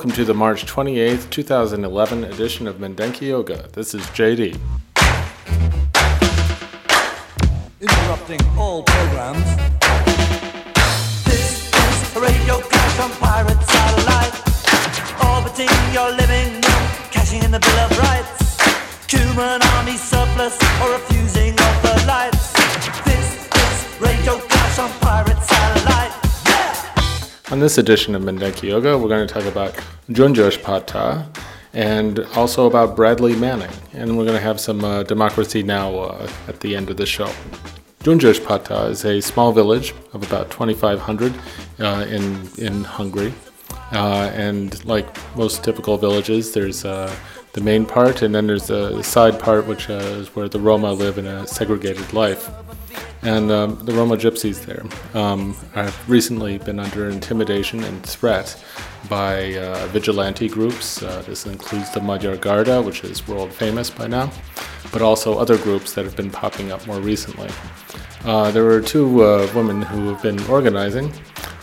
Welcome to the March 28th, 2011 edition of Mindenki Joga. This is JD. Interrupting all programs. This is a radio clash on pirate satellite. Orbiting your living room, cashing in the Bill of Rights. Human army surplus or refusing of the lights. This is radio clash on pirate! On this edition of Mindenki Joga, we're going to talk about Gyöngyöspata and also about Bradley Manning. And we're going to have some uh, Democracy Now! Uh, at the end of the show. Gyöngyöspata is a small village of about 2,500 uh, in, in Hungary. Uh, and like most typical villages, there's uh, the main part, and then there's the side part, which uh, is where the Roma live in a segregated life. And um, the Roma gypsies there um, have recently been under intimidation and threat by uh, vigilante groups. Uh, this includes the Magyar Garda, which is world famous by now, but also other groups that have been popping up more recently. Uh, there were two uh, women who have been organizing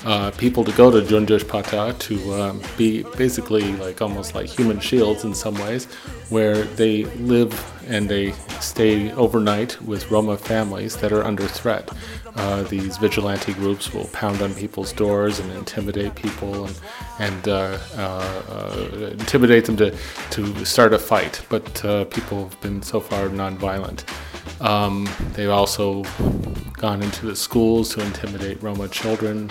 uh, people to go to Gyöngyöspata to um, be basically like almost like human shields in some ways, where they live and they stay overnight with Roma families that are under threat. Uh, these vigilante groups will pound on people's doors and intimidate people and, and uh, uh, uh intimidate them to, to start a fight, but uh, people have been so far nonviolent. Um, they've also gone into the schools to intimidate Roma children.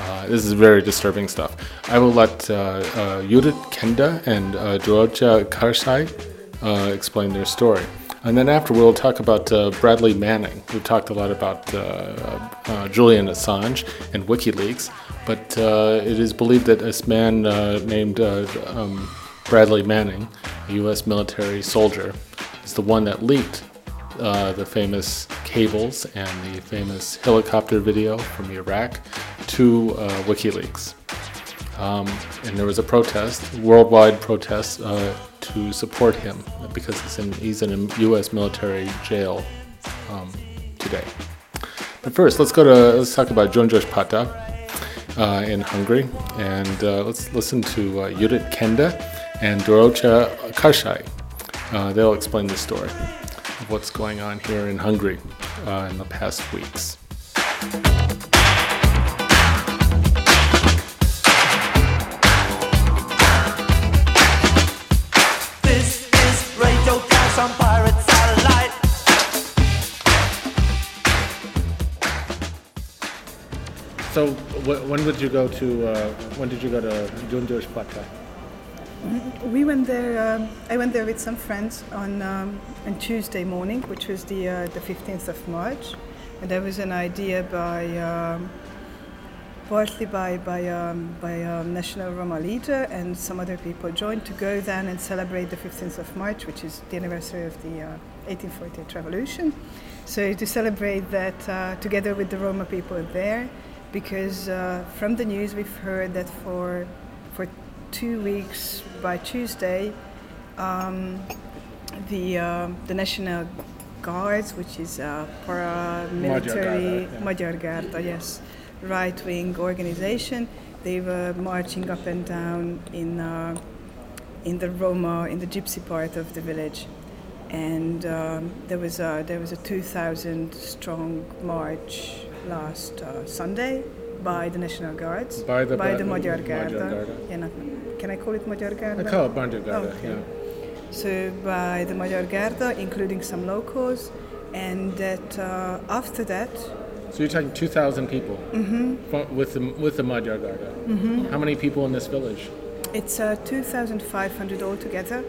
Uh, this is very disturbing stuff. I will let uh, uh, Judith Kenda and uh, Dorottya Karsai uh, explain their story. And then after, we'll talk about uh, Bradley Manning. We've talked a lot about uh, Julian Assange and WikiLeaks, but it is believed that this man named um, Bradley Manning, a U.S. military soldier, is the one that leaked uh, the famous cables and the famous helicopter video from Iraq to uh, WikiLeaks. Um, and there was a protest, worldwide protest, uh, to support him because he's in, he's in a U.S. military jail um, today. But first, let's go to let's talk about Gyöngyöspata uh, in Hungary, and uh, let's listen to uh, Judith Kenda and Dorottya Karsai. Uh, they'll explain the story of what's going on here in Hungary uh, in the past weeks. This is radio clash on pirate satellite. So, wh- when did you go to uh, when did you go to Gyöngyöspata? We went there. Um, I went there with some friends on um, on Tuesday morning, which was the uh, the 15th of March, and there was an idea by um, partly by by um, by um, National Roma Leader and some other people joined to go then and celebrate the 15th of March, which is the anniversary of the uh, 1848 revolution. So to celebrate that uh, together with the Roma people there, because uh, from the news we've heard that for for two weeks by Tuesday, um, the uh, the National Guards, which is a paramilitary Garda, yeah. Magyar Garda, yes, right-wing organization, they were marching up and down in uh, in the Roma, in the Gypsy part of the village, and um, there was a there was a 2,000 strong march last uh, Sunday by the National Guards, By the- by the Magyar Magyar Garda. Garda. Yeah, can I call it Magyar Garda? I call it Magyar Garda, Okay. yeah. So by the Magyar Garda, including some locals, and that uh, after that, So you're talking 2,000 people mm-hmm. with the with the Magyar Garda. Mm-hmm. How many people in this village? it's uh, 2,500 altogether,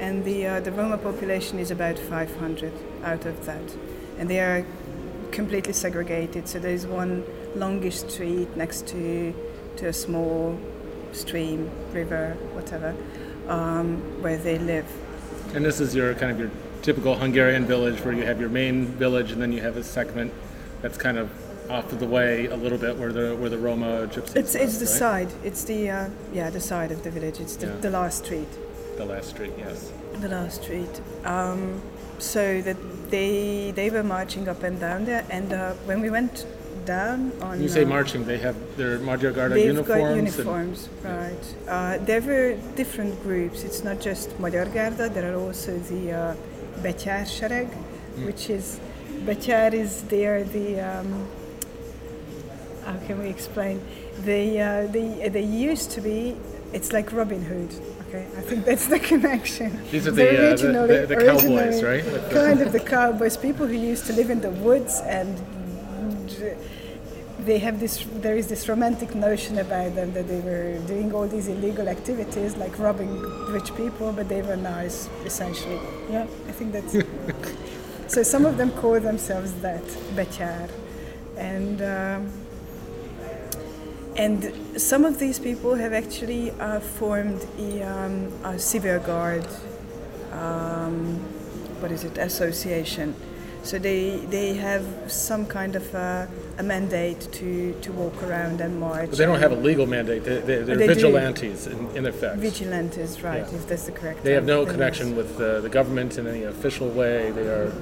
and the uh, the Roma population is about 500 out of that, and they are completely segregated. So there's one longish street next to to a small stream, river, whatever, um, where they live. And this is your kind of your typical Hungarian village where you have your main village and then you have a segment that's kind of off of the way a little bit where the where the Roma gypsies. It's it's the live, side. It's the uh, yeah the side of the village. It's the, Yeah. the last street. The last street, yes. The last street. Um, so that they they were marching up and down there, and uh, when we went down on. You say uh, marching, they have their Magyar Garda They've uniforms. got and- uniforms, right. Uh, there were different groups. It's not just Magyar Garda, there are also the uh, Betyár Sereg, Hmm. which is, Betyár is they are the, um, how can we explain? They, uh, they, they used to be, it's like Robin Hood, okay? I think that's the connection. These are the, uh, the- originally- the- the cowboys, right? Kind of the cowboys, people who used to live in the woods and they have this there is this romantic notion about them that they were doing all these illegal activities like robbing rich people but they were nice essentially. Yeah i think that's so some of them call themselves that betyar and um, and some of these people have actually uh, formed a, um, a civil guard um, what is it? Association. So they they have some kind of a, a mandate to, to walk around and march. But they don't have a legal mandate. They, they, they're They vigilantes in, in effect. vigilantes, right? Yeah. If that's the correct. They have no connection yes. with uh, the government in any official way. They are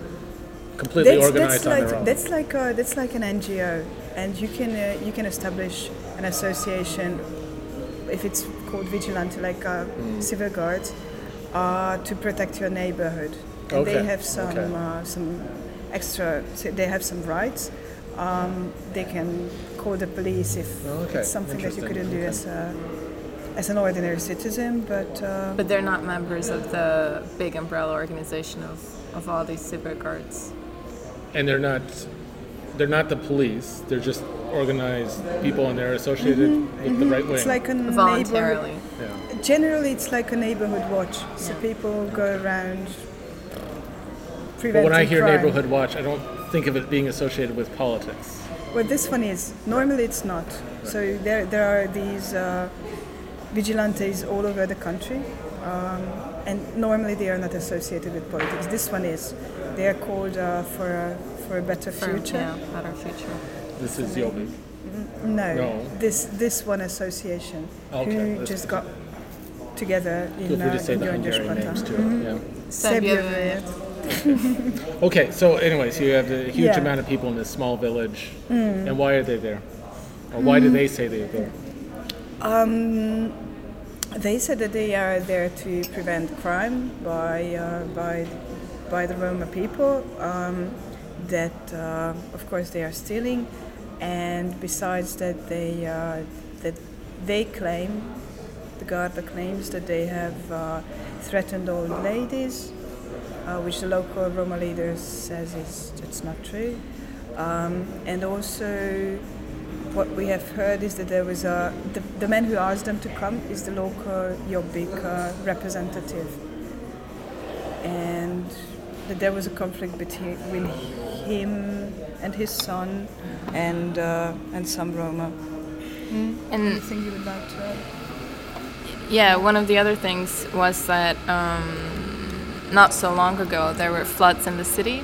completely That's, organized that's on like their own. that's like a, that's like an NGO, and you can uh, you can establish an association if it's called vigilante, like uh, Hmm. civil guards, uh, to protect your neighborhood. And they have some okay. uh, some extra. They have some rights. Um, they can call the police if Oh, okay. it's something that you couldn't do as a as an ordinary citizen, but. Uh, But they're not members of the big umbrella organization of, of all these super guards. and they're not they're not the police. They're just organized people, and they're associated with the right wing. Mm-hmm. It's like a neighborhood. Voluntarily. yeah. Generally, it's like a neighborhood watch. So Yeah. people go around But when I hear crime. neighborhood watch, I don't think of it being associated with politics. Well, this one is. Normally, it's not. So there, there are these uh, vigilantes all over the country, um, and normally they are not associated with politics. This one is. They are called uh, for a, for a better For, future. Yeah, better future. This is Jobbik. No, No. this this one association Okay, who this- just got together in Feel free uh, to say in the Gyöngyös Hungarian names Pata. too. Yeah. Szebjevője. Okay, so anyway, so you have a huge Yeah. Mm. amount of people in this small village, and why are they there? Or why do they say they're there? Um, they said that they are there to prevent crime by uh, by by the Roma people. Um, that uh, of course they are stealing, and besides that they uh, that they claim the Garda claims that they have uh, threatened old ladies, uh, which the local Roma leader says is it's not true, um, and also what we have heard is that there was a the, the man who asked them to come is the local Jobbik uh, representative, and that there was a conflict between him and his son and uh, and some Roma. And Anything you would like to add? Yeah, one of the other things was that um, not so long ago there were floods in the city,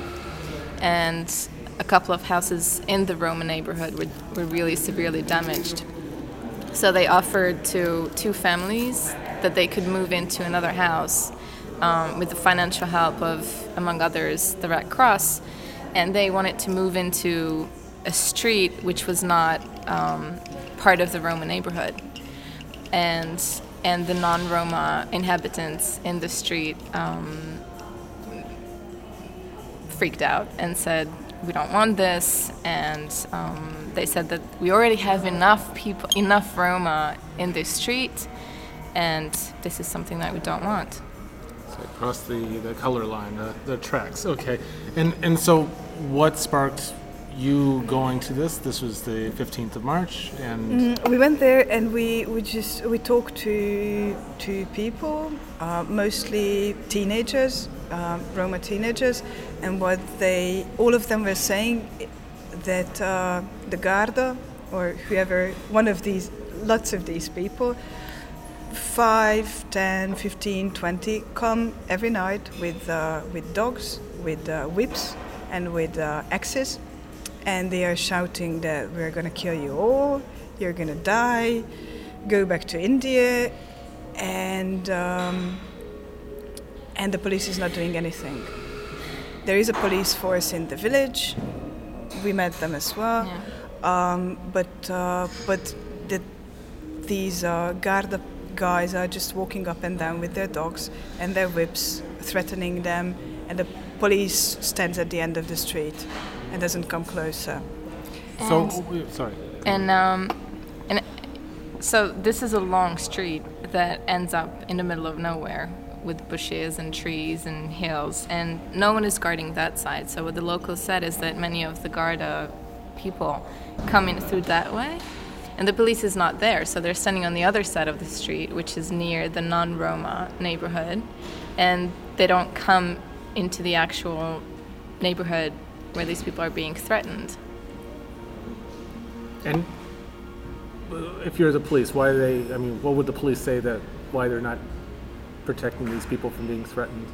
and a couple of houses in the Roman neighborhood were, were really severely damaged. So they offered to two families that they could move into another house um, with the financial help of, among others, the Red Cross, and they wanted to move into a street which was not um, part of the Roman neighborhood and and the non-Roma inhabitants in the street um, freaked out and said, "We don't want this." And um, they said that we already have enough people, enough Roma in this street, and this is something that we don't want. So across the, the color line, the, the tracks. Okay, and and so what sparked you going to this? This was the 15th of March, and We went there and we, we just we talked to to people, uh, mostly teenagers, um, Roma teenagers, and what they all of them were saying that uh, the Garda or whoever one of these lots of these people 5 10 15 20 come every night with uh, with dogs with uh, whips and with uh, axes and they are shouting that we're going to kill you all you're going to die go back to india and um, and the police is not doing anything. There is a police force in the village. We met them as well. Yeah. Um, but uh, but the, these uh, Garda guys are just walking up and down with their dogs and their whips, threatening them, and the police stands at the end of the street and doesn't come closer. So, And- we- sorry. And um, and so this is a long street that ends up in the middle of nowhere with bushes and trees and hills, and no one is guarding that side. So what the locals said is that many of the Garda people come in through that way, and the police is not there. So they're standing on the other side of the street, which is near the non-Roma neighborhood, and they don't come into the actual neighborhood where these people are being threatened. And uh, if you're the police, why are they? I mean, what would the police say that why they're not protecting these people from being threatened?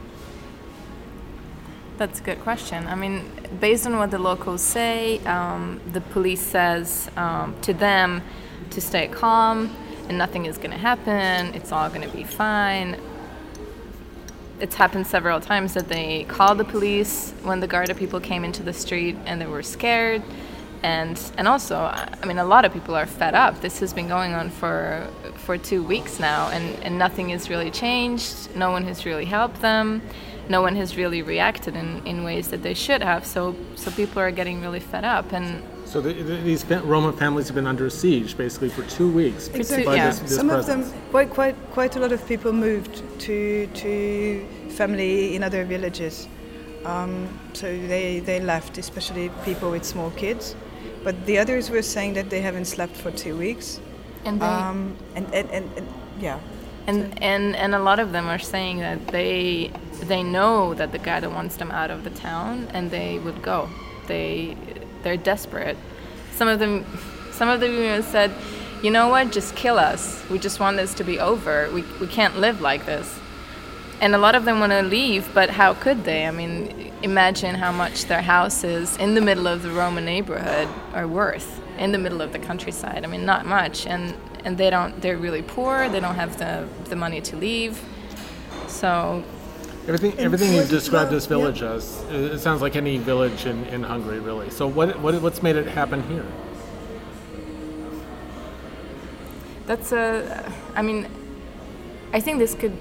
That's a good question. I mean, based on what the locals say, um, the police says um, to them to stay calm and nothing is going to happen. It's all going to be fine. It's happened several times that they called the police when the Garda people came into the street and they were scared. And and also, I mean, a lot of people are fed up. This has been going on for for two weeks now, and, and nothing has really changed. No one has really helped them. No one has really reacted in, in ways that they should have. So so people are getting really fed up. And So the, the, these Roma families have been under siege basically for two weeks Exactly. by yeah. this, this Some of them, quite, quite, quite a lot of people moved to to family in other villages. Um, so they, they left, especially people with small kids. But the others were saying that they haven't slept for two weeks. and they, Um, and, and, and, and yeah, And, and and a lot of them are saying that they they know that the guy that wants them out of the town and they would go. They they're desperate. Some of them some of them even said, you know what, just kill us. We just want this to be over. We we can't live like this. And a lot of them want to leave, but how could they? I mean, imagine how much their houses in the middle of the Roman neighborhood are worth in the middle of the countryside. I mean, not much, and and they don't. They're really poor. They don't have the the money to leave. So Everything, everything you've described this well, yeah. village as, it it sounds like any village in, in Hungary, really. So what, what what's made it happen here? that's a. I mean, I think this could.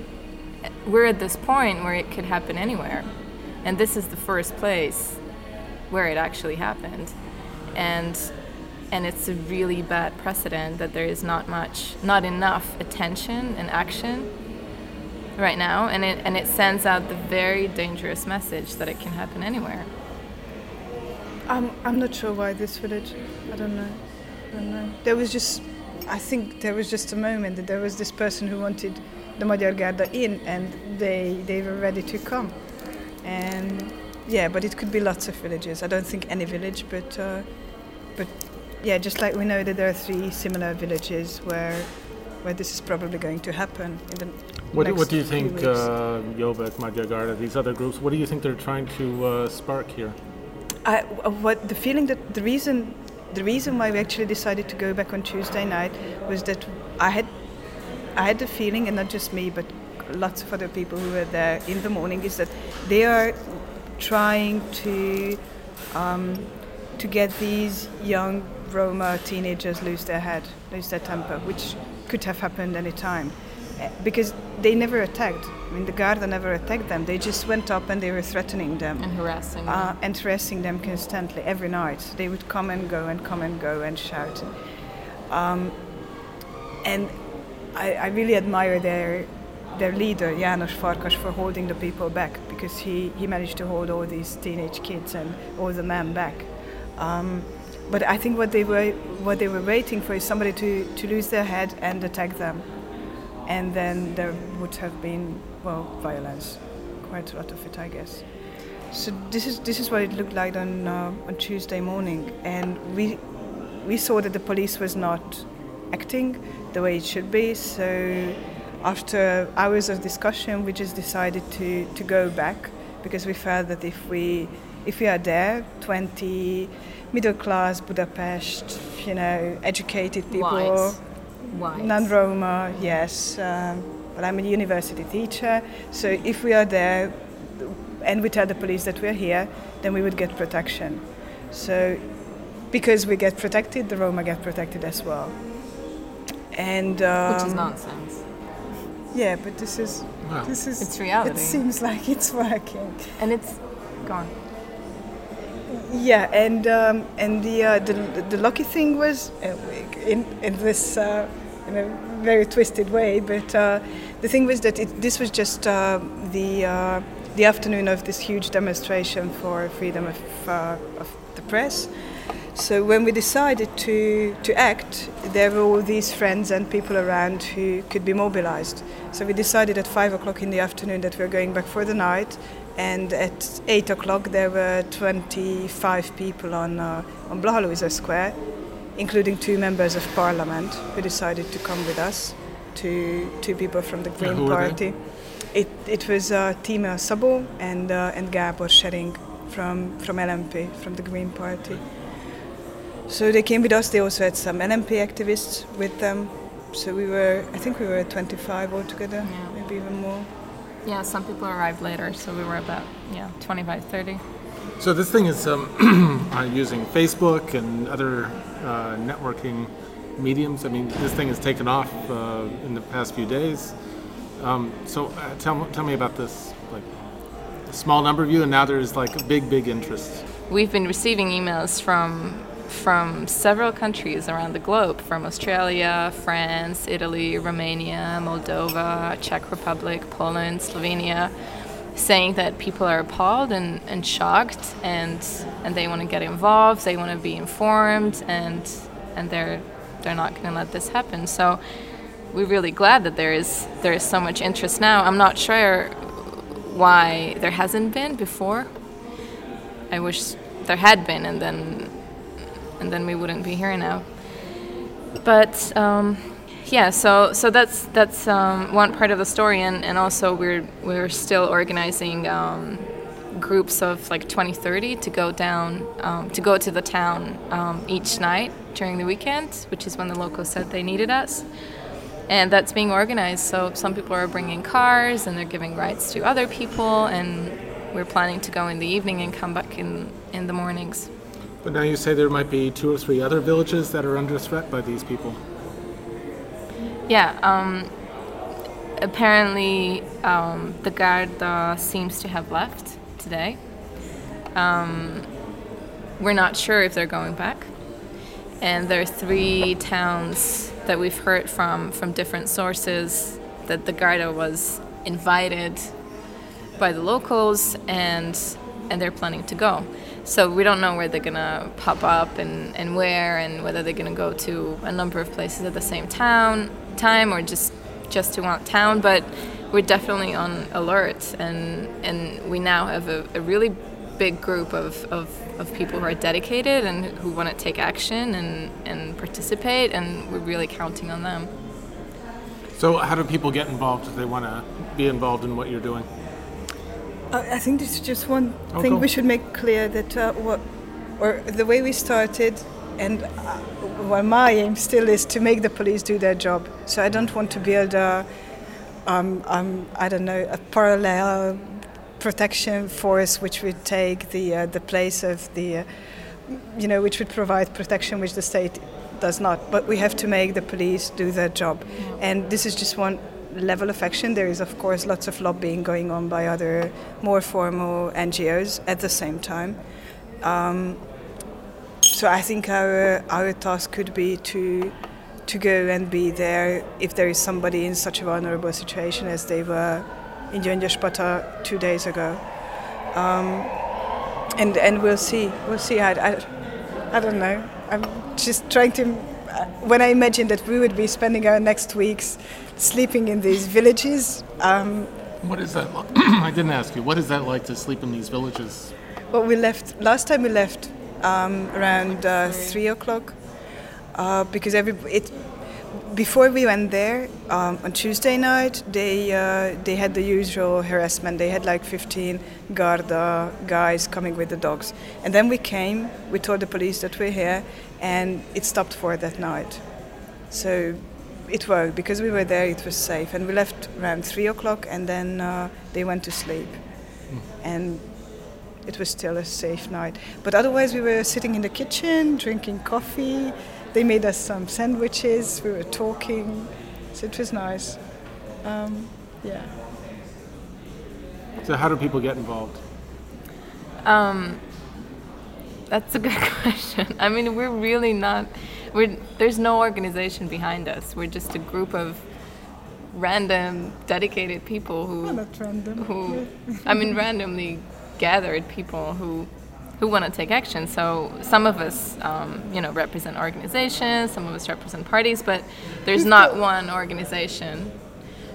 We're at this point where it could happen anywhere, and this is the first place where it actually happened, and and it's a really bad precedent that there is not much, not enough attention and action right now, and it and it sends out the very dangerous message that it can happen anywhere. I'm, I'm not sure why this village. I don't know. I don't know. There was just, I think there was just a moment that there was this person who wanted the Magyar Garda in, and they they were ready to come. And yeah, but it could be lots of villages. I don't think any village, but uh, but yeah, just like we know that there are three similar villages where where this is probably going to happen in the What, what do you think, uh, Jobbik, Garda, these other groups, what do you think they're trying to uh, spark here? I, uh, what the feeling that the reason the reason why we actually decided to go back on Tuesday night was that I had I had the feeling, and not just me, but lots of other people who were there in the morning, is that they are trying to um, to get these young Roma teenagers lose their head, lose their temper, which could have happened any time. Because they never attacked. I mean, the Garda never attacked them. They just went up and they were threatening them And harassing them. uh, and harassing them constantly every night. They would come and go and come and go and shout. Um, and I, I really admire their their leader János Farkas for holding the people back because he, he managed to hold all these teenage kids and all the men back. Um, but I think what they were what they were waiting for is somebody to, to lose their head and attack them, and then there would have been well violence, quite a lot of it, I guess. So this is this is what it looked like on uh, on Tuesday morning, and we we saw that the police was not acting the way it should be. So after hours of discussion, we just decided to, to go back because we felt that if we if we are there, 20 middle class Budapest, you know, educated people, Whites. Whites. non-Roma, yes. Um, but I'm a university teacher, so if we are there and we tell the police that we're here, then we would get protection. So because we get protected, the Roma get protected as well. And um, Which is nonsense. Yeah, but this is Wow. this is It's reality. It seems like it's working. And it's gone. Yeah, and um, and the, uh, the the lucky thing was uh, in in this uh, in a very twisted way, but uh, the thing was that it, this was just uh, the uh, the afternoon of this huge demonstration for freedom of, of the press. So when we decided to to act, there were all these friends and people around who could be mobilized. So we decided at five o'clock in the afternoon that we were going back for the night, and at eight o'clock there were 25 people on uh, on Blaha Lujza Square, including two members of parliament who decided to come with us, two two people from the Green who? Party. It it was uh, Tímea Szabó and uh, and Gábor Scheiring from from LMP from the Green Party. So they came with us. They also had some LMP activists with them. So we were, I think we were 25 altogether, Yeah. maybe even more. Yeah, some people arrived later, so we were about, yeah, 25, 30. So this thing is um, uh, using Facebook and other uh, networking mediums. I mean, this thing has taken off uh, in the past few days. Um, so uh, tell, tell me about this. Like, a small number of you, and now there's like a big, big interest. We've been receiving emails from from several countries around the globe, from Australia, France, Italy, Romania, Moldova, Czech Republic, Poland, Slovenia, saying that people are appalled and, and shocked and and they want to get involved, they want to be informed and and they're they're not going to let this happen. So we're really glad that there is there is so much interest now. I'm not sure why there hasn't been before. I wish there had been, and then and then we wouldn't be here now. But um, yeah, so so that's that's um, one part of the story, and, and also we're we're still organizing um, groups of like 20, 30 to go down um, to go to the town um, each night during the weekend, which is when the locals said they needed us. And that's being organized. So some people are bringing cars and they're giving rides to other people, and we're planning to go in the evening and come back in in the mornings. But now you say there might be two or three other villages that are under threat by these people. Yeah. Um, apparently, um, the Garda seems to have left today. Um, we're not sure if they're going back. And there are three towns that we've heard from from different sources that the Garda was invited by the locals and and they're planning to go. So we don't know where they're gonna pop up and, and where and whether they're gonna go to a number of places at the same town time or just just to one town, but we're definitely on alert and and we now have a, a really big group of, of, of people who are dedicated and who want to take action and, and participate and we're really counting on them. So how do people get involved if they want to be involved in what you're doing? I I think this is just one Oh, thing go. we should make clear that uh, what, or the way we started, and uh, well, my aim still is to make the police do their job. So I don't want to build a, um, um, I don't know, a parallel protection force which would take the uh, the place of the, uh, you know, which would provide protection which the state does not. But we have to make the police do their job, and this is just one level of action. There is, of course, lots of lobbying going on by other more formal NGOs at the same time. Um, so I think our our task could be to to go and be there if there is somebody in such a vulnerable situation as they were in Gyöngyöspata two days ago. Um, and and we'll see. We'll see. I, I, I don't know. I'm just trying to. When I imagine that we would be spending our next weeks sleeping in these villages, um, What is that like? I didn't ask you. What is that like to sleep in these villages? Well, we left last time. We left um, around uh, three o'clock uh, because every it before we went there um, on Tuesday night. They uh, they had the usual harassment. They had like 15 Garda guys coming with the dogs, and then we came. We told the police that we're here, and it stopped for that night. So it worked because we were there. It was safe, and we left around three o'clock, and then uh, they went to sleep, and it was still a safe night. But otherwise, we were sitting in the kitchen, drinking coffee. They made us some sandwiches. We were talking, so it was nice. Um, yeah. So, how do people get involved? Um, that's a good question. I mean, we're really not. We're there's no organization behind us. We're just a group of random, dedicated people who not random. who I mean randomly gathered people who who want to take action. So some of us, um, you know, represent organizations. Some of us represent parties, but there's not one organization.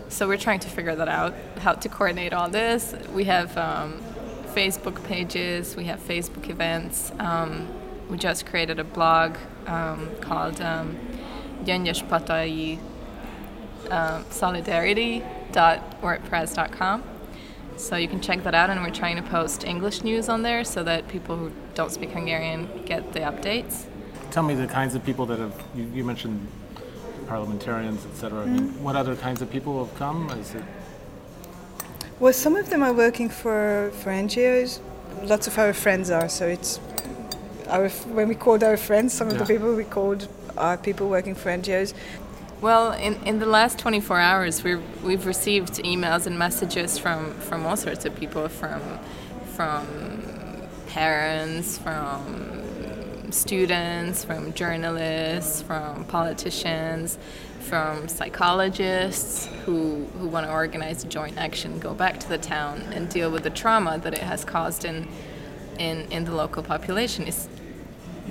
So we're trying to figure that out, how to coordinate all this. We have um, Facebook pages. We have Facebook events. Um, we just created a blog um, called um, Gyöngyöspatai uh, solidarity.wordpress.com. So you can check that out, and we're trying to post English news on there so that people who don't speak Hungarian get the updates. Tell me the kinds of people that have. You, you mentioned parliamentarians, etc. I mean, what other kinds of people have come? Is it Well, some of them are working for, for NGOs. Lots of our friends are. So it's our when we called our friends, some of the people we called are people working for NGOs. Well, in, in the last 24 hours, we've, we've received emails and messages from, from all sorts of people from, from parents, from students, from journalists, from politicians, from psychologists who, who want to organize a joint action, go back to the town and deal with the trauma that it has caused in, in, in the local population, es-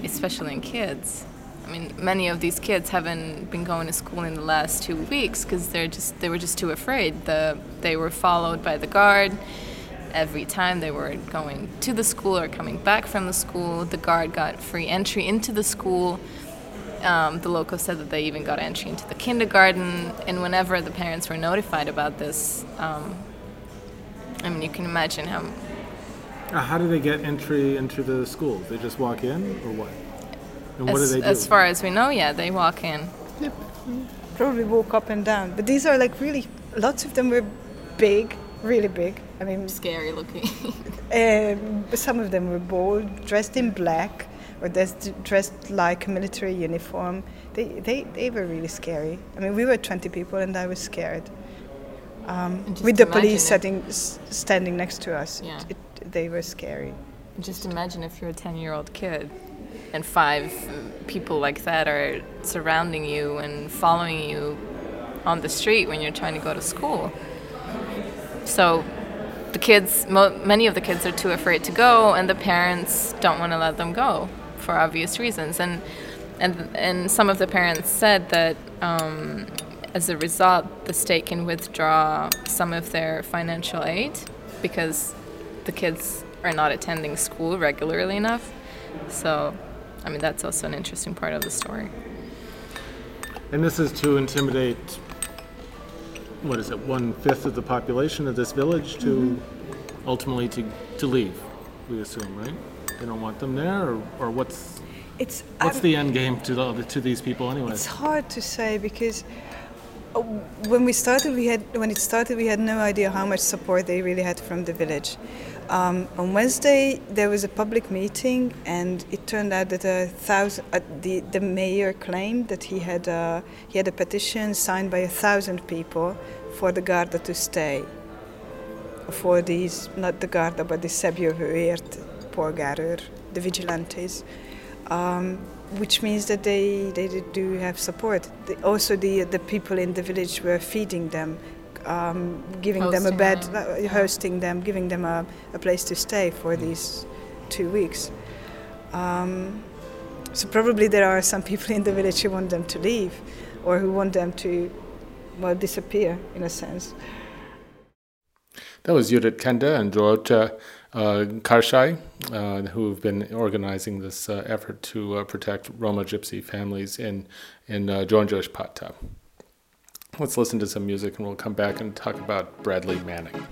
especially in kids. I mean, many of these kids haven't been going to school in the last two weeks because they're just they were just too afraid. The they were followed by the guard every time they were going to the school or coming back from the school. The guard got free entry into the school. Um, the local said that they even got entry into the kindergarten. And whenever the parents were notified about this, um, I mean, you can imagine how how do they get entry into the school? They just walk in, or what? And what as, do they do? as far as we know, yeah, they walk in. Probably walk up and down. But these are like really, lots of them were big, really big. I mean, Scary looking. Um, some of them were bold, dressed in black, or dressed, dressed like a military uniform. They, they, they were really scary. I mean, we were 20 people, and I was scared. Um, with the police if- setting, s- standing next to us, Yeah. it, they were scary. Just imagine if you're a 10 year old kid and five people like that are surrounding you and following you on the street when you're trying to go to school. So the kids, mo- many of the kids are too afraid to go, and the parents don't want to let them go for obvious reasons. And and and some of the parents said that um, as a result, the state can withdraw some of their financial aid because the kids are not attending school regularly enough. So, I mean, that's also an interesting part of the story. And this is to intimidate, what is it, one fifth of the population of this village to Mm-hmm. ultimately to, to leave, we assume, right? They don't want them there, or, or what's It's, what's I'm- the end game to the, to these people anyway? It's hard to say because uh, when we started, we had when it started, we had no idea how much support they really had from the village. Um, on Wednesday, there was a public meeting, and it turned out that a thousand, uh, the the mayor claimed that he had uh, he had a petition signed by a thousand people for the Garda to stay. For these, not the Garda, but the Szebjövőért polgárőr, the vigilantes um, which means that they, they do have support. Also, the the people in the village were feeding them, um, giving them a bed, them, uh, hosting them, giving them a, a place to stay for these two weeks. Um, so probably there are some people in the village who want them to leave, or who want them to, well, disappear in a sense. That was Judith Kenda and Dorota uh, Karsai, uh, who've been organizing this uh, effort to uh, protect Roma Gypsy families in in uh, Gyöngyöspata. Let's listen to some music and we'll come back and talk about Bradley Manning.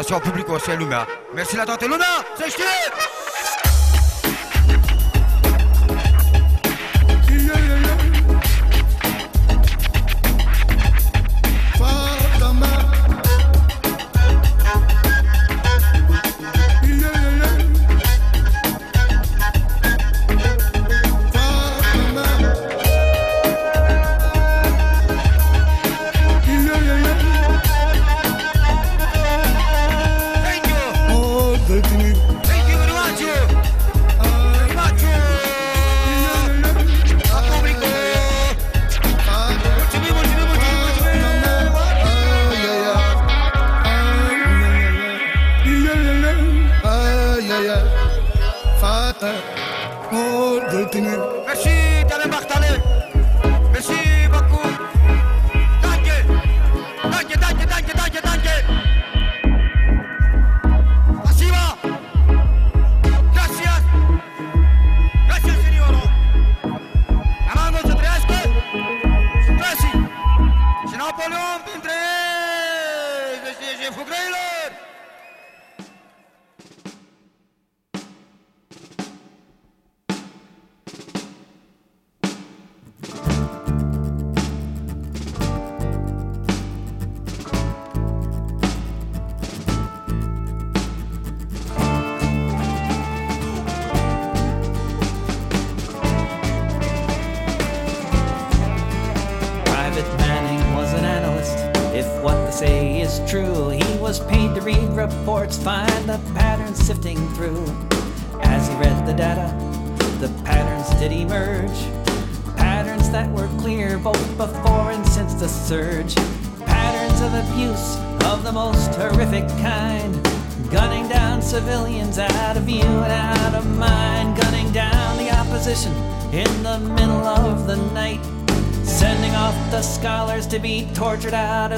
attention public, on sait Luna. Merci la tante Luna, c'est jeté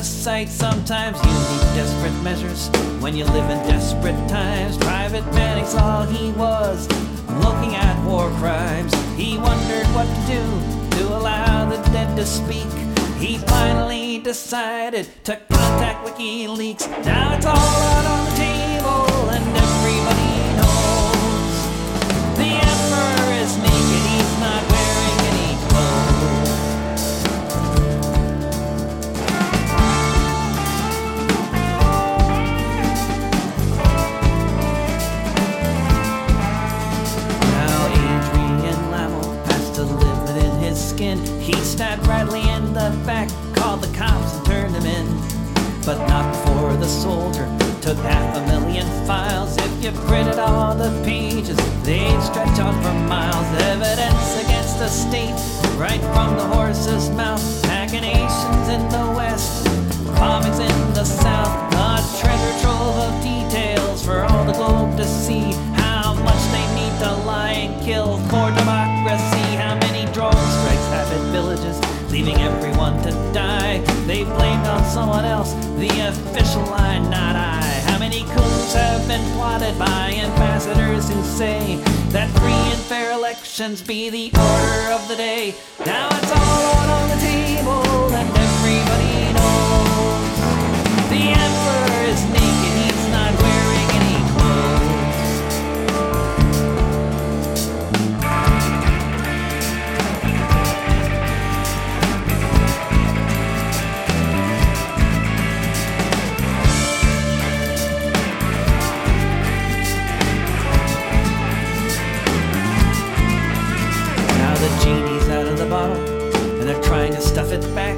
sight. Sometimes you need desperate measures when you live in desperate times. Private Manning's all he was, looking at war crimes. He wondered what to do to allow the dead to speak. He finally decided to contact WikiLeaks. Now it's all out on the table, and He stabbed Bradley in the back, called the cops and turned him in. But not before the soldier took half a million files. If you printed all the pages, they'd stretch on for miles. Evidence against the state, right from the horse's mouth. Machinations in the west, bombings in the south. A treasure trove of details for all the globe to see. How much they need to lie and kill for democracy. How villages, leaving everyone to die. They blamed on someone else, the official line, not I. How many coups have been plotted by ambassadors who say that free and fair elections be the order of the day? Now it's all on the table, and everybody back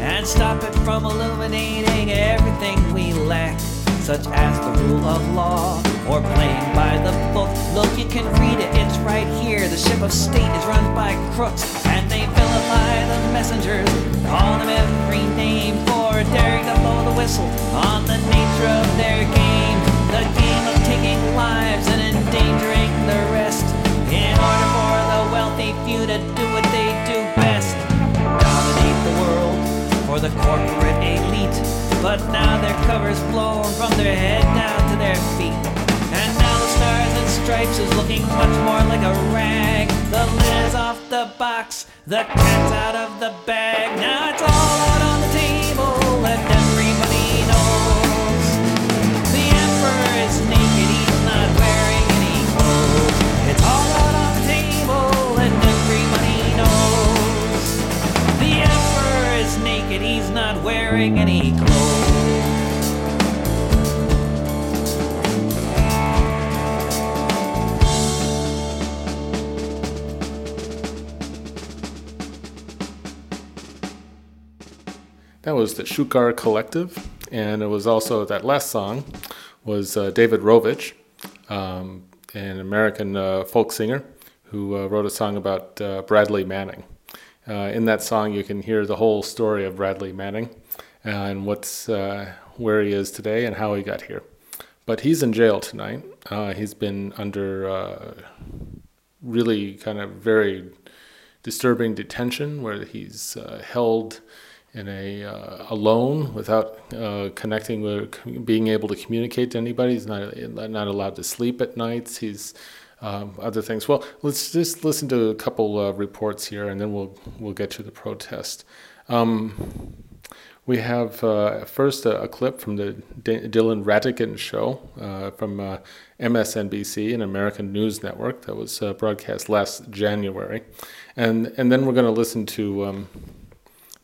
and stop it from illuminating everything we lack, such as the rule of law or playing by the book. Look, you can read it, it's right here. The ship of state is run by crooks, and they vilify the messengers, call them every name for daring to blow the whistle on the nature of their game. The game of taking lives and endangering the rest in order for the wealthy few to do what they do best the world for the corporate elite. But now their cover's blown from their head down to their feet. And now the stars and stripes is looking much more like a rag. The lid is off the box, the cat's out of the bag. Now it's all out on the table, wearing any clothes. That was the Shukar Collective, and it was also that last song was uh, David Rovics, um, an American uh, folk singer who uh, wrote a song about uh, Bradley Manning. Uh, in that song, you can hear the whole story of Bradley Manning and what's uh, where he is today and how he got here. But he's in jail tonight. he's been under really kind of very disturbing detention where he's held in a uh, alone without uh, connecting with being able to communicate to anybody. He's not not allowed to sleep at nights. He's um, other things. Well, let's just listen to a couple uh, reports here, and then we'll we'll get to the protest. Um, we have uh, first a, a, clip from the D- Dylan Ratigan show uh, from uh, MSNBC, an American news network that was broadcast last January, and and then we're going to listen to. Um,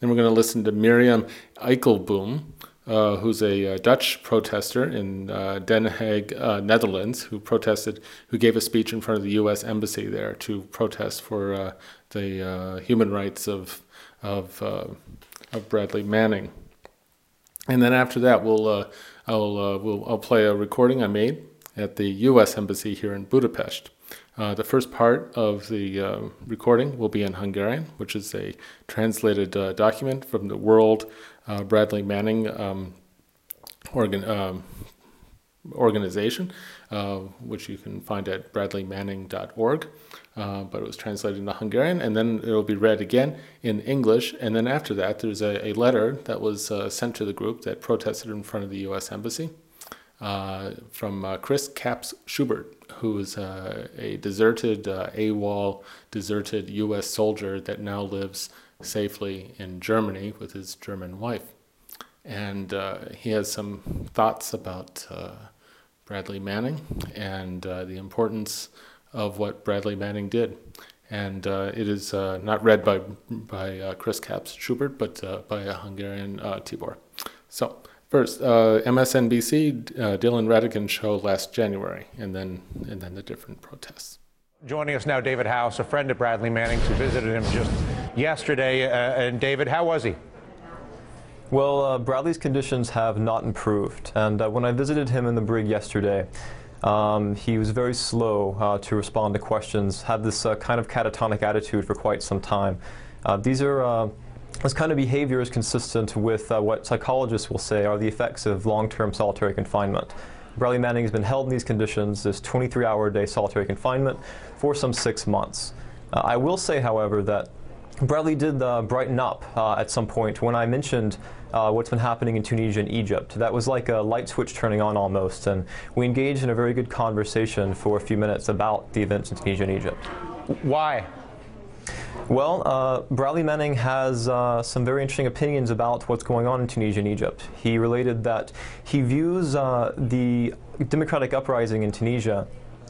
then we're going to listen to Miriam Eichelboom, uh, who's a uh, Dutch protester in uh, Den Haag, uh, Netherlands, who protested, who gave a speech in front of the U.S. embassy there to protest for uh, the uh, human rights of of, of Bradley Manning. And then after that, we'll I'll we'll I'll play a recording I made at the U.S. embassy here in Budapest. Uh, the first part of the uh, recording will be in Hungarian, which is a translated uh, document from the World uh, Bradley Manning um, organ, um, organization, uh, which you can find at bradleymanning.org. Uh, but it was translated into Hungarian, and then it will be read again in English. And then after that, there's a, a letter that was sent to the group that protested in front of the U.S. Embassy from Chris Capps Schubert, who is uh, a deserted, uh, AWOL, deserted U.S. soldier that now lives safely in Germany with his German wife. And uh, he has some thoughts about uh, Bradley Manning and uh, the importance of what Bradley Manning did. And uh, it is not read by, by Chris Capps Schubert, but by a Hungarian Tibor. So, First, uh, MSNBC uh, Dylan Ratigan show last January, and then and then the different protests. Joining us now, David House, a friend of Bradley Manning's who visited him just yesterday. Uh, and David, how was he? Well, uh, Bradley's conditions have not improved, and uh, when I visited him in the brig yesterday. Um, he was very slow uh, to respond to questions, had this kind of catatonic attitude for quite some time. these are this kind of behavior is consistent with uh, what psychologists will say are the effects of long-term solitary confinement. Bradley Manning has been held in these conditions, this 23-hour-a-day solitary confinement, for some six months. Uh, I will say, however, that Bradley did uh, brighten up uh, at some point when I mentioned uh, what's been happening in Tunisia and Egypt. That was like a light switch turning on almost, and we engaged in a very good conversation for a few minutes about the events in Tunisia and Egypt. Why? Well, uh, Bradley Manning has uh, some very interesting opinions about what's going on in Tunisia and Egypt. He related that he views uh, the democratic uprising in Tunisia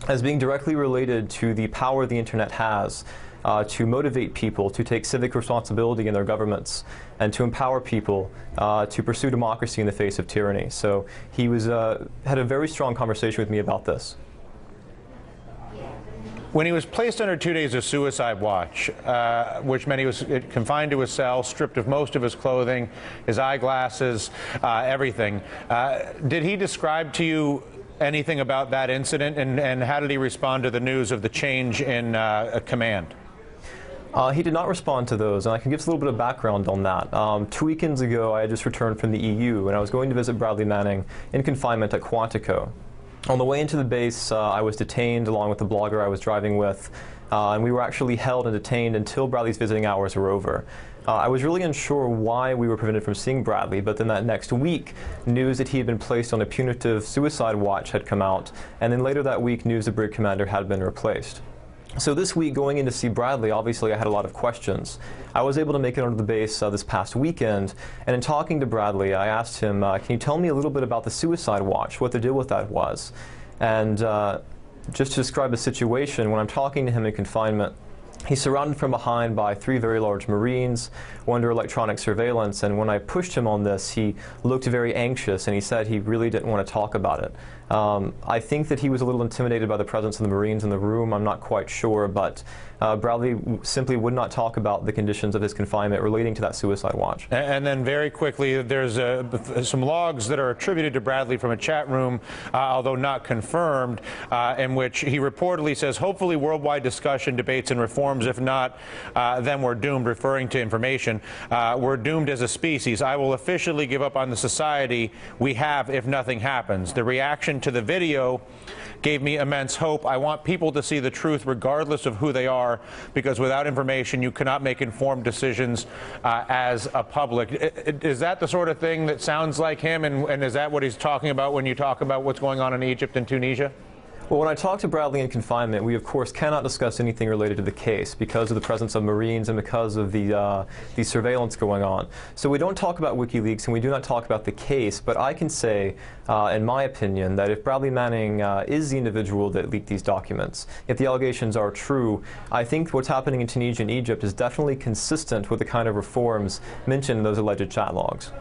as being directly related to the power the internet has uh, to motivate people to take civic responsibility in their governments and to empower people uh, to pursue democracy in the face of tyranny. So he was, uh, had a very strong conversation with me about this. When he was placed under two days of suicide watch, uh, which meant he was confined to a cell, stripped of most of his clothing, his eyeglasses, uh, everything, uh, did he describe to you anything about that incident, and, and, how did he respond to the news of the change in uh, command? Uh, he did not respond to those, and I can give a little bit of background on that. Um, two weekends ago, I had just returned from the EU, and I was going to visit Bradley Manning in confinement at Quantico. On the way into the base, uh, I was detained along with the blogger I was driving with, uh, and we were actually held and detained until Bradley's visiting hours were over. Uh, I was really unsure why we were prevented from seeing Bradley, but then that next week, news that he had been placed on a punitive suicide watch had come out, and then later that week, news the brig commander had been replaced. So this week, going in to see Bradley, obviously I had a lot of questions. I was able to make it onto the base uh, this past weekend, and in talking to Bradley, I asked him, uh, "Can you tell me a little bit about the suicide watch? What the deal with that was?" And uh, just to describe the situation, when I'm talking to him in confinement, He's surrounded from behind by three very large Marines, under electronic surveillance, and when I pushed him on this, he looked very anxious and he said he really didn't want to talk about it. Um, I think that he was a little intimidated by the presence of the Marines in the room. I'm not quite sure, but uh, Bradley simply would not talk about the conditions of his confinement relating to that suicide watch. A- And then very quickly, there's uh, some logs that are attributed to Bradley from a chat room, uh, although not confirmed, uh, in which he reportedly says, hopefully worldwide discussion, debates, and reforms. If not, uh, then we're doomed, referring to information. We're doomed as a species. I will officially give up on the society we have if nothing happens. The reaction to the video gave me immense hope. I want people to see the truth regardless of who they are, because without information, you cannot make informed decisions uh, as a public. Is that the sort of thing that sounds like him, and, and is that what he's talking about when you talk about what's going on in Egypt and Tunisia? Well, when I talk to Bradley in confinement, we of course cannot discuss anything related to the case because of the presence of Marines and because of the, uh, the surveillance going on. So we don't talk about WikiLeaks and we do not talk about the case, but I can say, uh, in my opinion, that if Bradley Manning uh, is the individual that leaked these documents, if the allegations are true, I think what's happening in Tunisia and Egypt is definitely consistent with the kind of reforms mentioned in those alleged chat logs.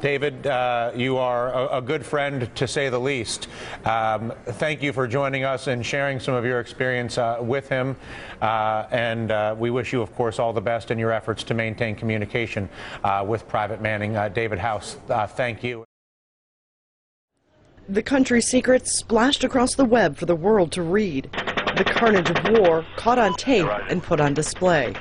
David, uh, you are a, a good friend to say the least. Um, thank you for joining us and sharing some of your experience uh, with him. Uh, and uh, we wish you, of course, all the best in your efforts to maintain communication uh, with Private Manning. Uh, David House, thank you. The country's secrets splashed across the web for the world to read. The carnage of war caught on tape and put on display.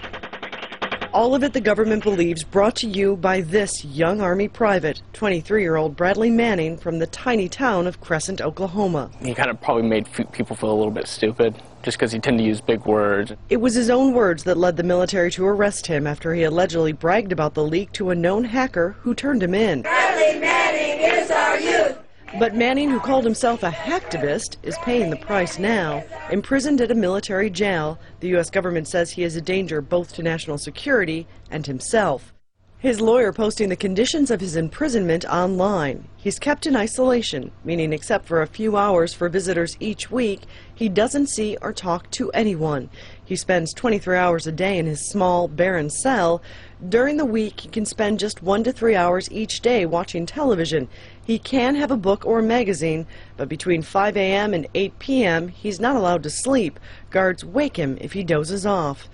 All of it the government believes brought to you by this young Army private, 23 year old Bradley Manning from the tiny town of Crescent, Oklahoma. He kind of probably made f- people feel a little bit stupid just because he tended to use big words. It was his own words that led the military to arrest him after he allegedly bragged about the leak to a known hacker who turned him in. Bradley Manning is our youth. But Manning, who called himself a hacktivist, is paying the price now. Imprisoned at a military jail, the U.S. government says he is a danger both to national security and himself. His lawyer posting the conditions of his imprisonment online. He's kept in isolation, meaning except for a few hours for visitors each week, he doesn't see or talk to anyone. He spends 23 hours a day in his small, barren cell. During the week, he can spend just one to three hours each day watching television. He can have a book or magazine, but between 5 a.m. and 8 p.m., he's not allowed to sleep. Guards wake him if he dozes off.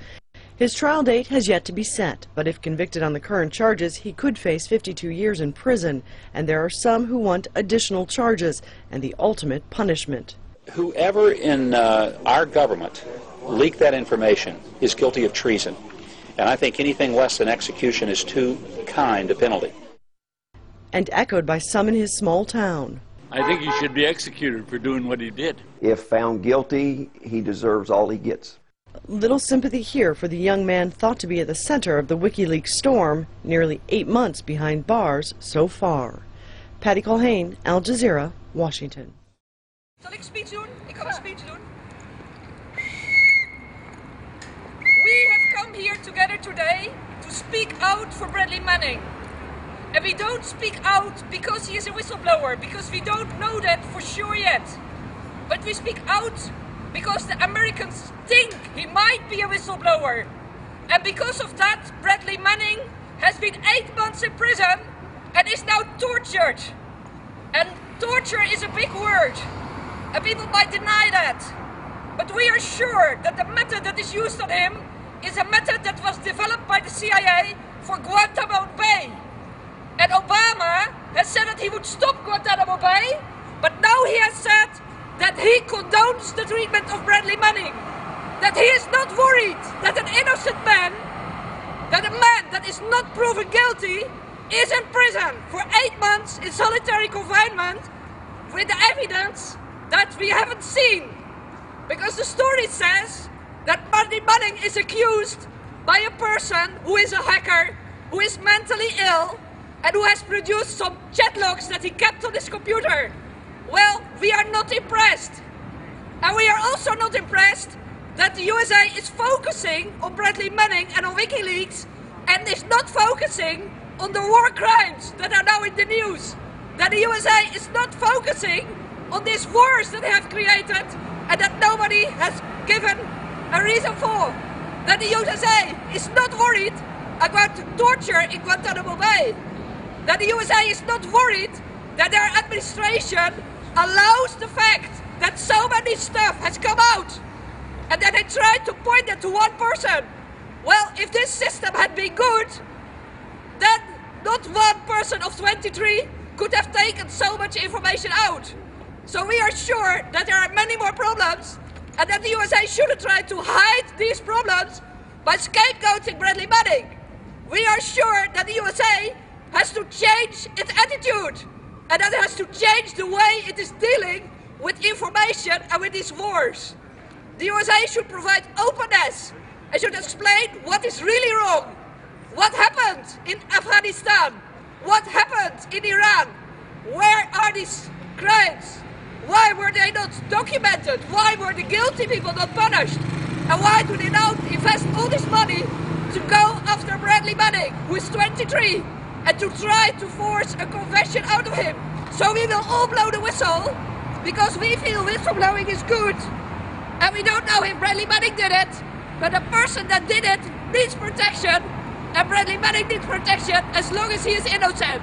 His trial date has yet to be set, but if convicted on the current charges, he could face 52 years in prison, and there are some who want additional charges and the ultimate punishment. Whoever in uh, our government leaked that information is guilty of treason, and I think anything less than execution is too kind a penalty. And echoed by some in his small town. I think he should be executed for doing what he did. If found guilty, he deserves all he gets. Little sympathy here for the young man thought to be at the center of the WikiLeaks storm, nearly eight months behind bars so far. Patty Culhane, Al Jazeera, Washington. Zal ik speech doen? Ik ga een speech doen. We have come here together today to speak out for Bradley Manning. And we don't speak out because he is a whistleblower, because we don't know that for sure yet. But we speak out because the Americans think he might be a whistleblower. And because of that, Bradley Manning has been eight months in prison and is now tortured. And torture is a big word. And people might deny that. But we are sure that the method that is used on him is a method that was developed by the CIA for Guantanamo Bay. And Obama has said that he would stop Guantanamo Bay, but now he has said that he condones the treatment of Bradley Manning. That he is not worried that an innocent man, that a man that is not proven guilty, is in prison for eight months in solitary confinement with the evidence that we haven't seen. Because the story says that Bradley Manning is accused by a person who is a hacker, who is mentally ill, and who has produced some chat logs that he kept on his computer. Well, we are not impressed. And we are also not impressed that the USA is focusing on Bradley Manning and on WikiLeaks and is not focusing on the war crimes that are now in the news. That the USA is not focusing on these wars that they have created and that nobody has given a reason for. that the USA is not worried about torture in Guantanamo Bay. That the USA is not worried that their administration allows the fact that so many stuff has come out and that they tried to point it to one person. Well, if this system had been good, then not one person of 23 could have taken so much information out. So we are sure that there are many more problems and that the USA shouldn't try to hide these problems by scapegoating Bradley Manning. We are sure that the USA has to change its attitude and that it has to change the way it is dealing with information and with these wars. The USA should provide openness and should explain what is really wrong. What happened in Afghanistan? What happened in Iran? Where are these crimes? Why were they not documented? Why were the guilty people not punished? And why do they now invest all this money to go after Bradley Manning, who is 23, and to try to force a confession out of him? So we will all blow the whistle because we feel whistleblowing is good. And we don't know if Bradley Manning did it, but the person that did it needs protection, and Bradley Manning needs protection as long as he is innocent.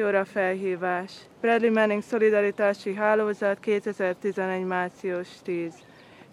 Akcióra felhívás. Bradley Manning Szolidaritási Hálózat 2011. március 10.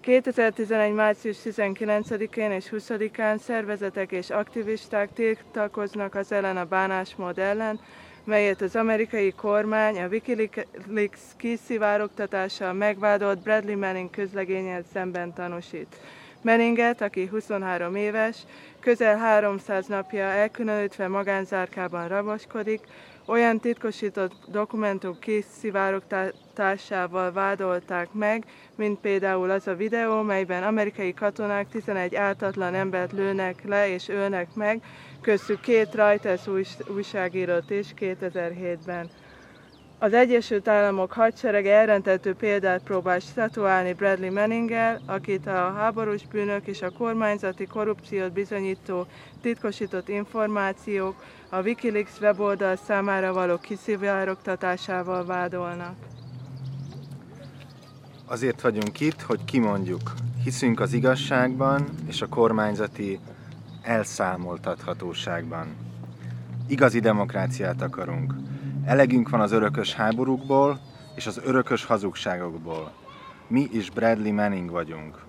2011. március 19-én és 20-án szervezetek és aktivisták tiltakoznak az ellen a bánásmód ellen, melyet az amerikai kormány a Wikileaks kiszivárogtatással megvádolt Bradley Manning közlegényel szemben tanúsít. Manninget, aki 23 éves, közel 300 napja elkülönítve magánzárkában raboskodik, olyan titkosított dokumentum kiszivárogtatásával vádolták meg, mint például az a videó, melyben amerikai katonák 11 ártatlan embert lőnek le és ölnek meg, köztük két Reuters újságírót is 2007-ben. Az Egyesült Államok hadserege elrentető példát próbál statuálni Bradley Manninggel, akit a háborús bűnök és a kormányzati korrupciót bizonyító titkosított információk a Wikileaks weboldal számára való kiszivárogtatásával vádolnak. Azért vagyunk itt, hogy kimondjuk, hiszünk az igazságban és a kormányzati elszámoltathatóságban. Igazi demokráciát akarunk. Elegünk van az örökös háborúkból és az örökös hazugságokból. Mi is Bradley Manning vagyunk.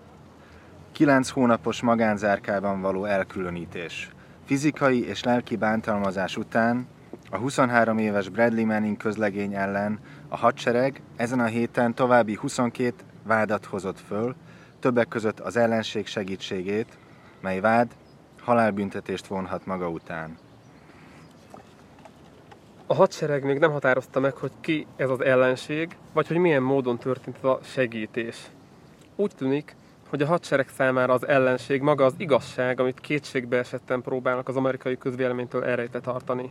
Kilenc hónapos magánzárkában való elkülönítés. Fizikai és lelki bántalmazás után a 23 éves Bradley Manning közlegény ellen a hadsereg ezen a héten további 22 vádat hozott föl, többek között az ellenség segítségét, mely vád halálbüntetést vonhat maga után. A hadsereg még nem határozta meg, hogy ki ez az ellenség, vagy hogy milyen módon történt ez a segítés. Úgy tűnik, hogy a hadsereg számára az ellenség maga az igazság, amit kétségbe esetten próbálnak az amerikai közvéleménytől elrejte tartani.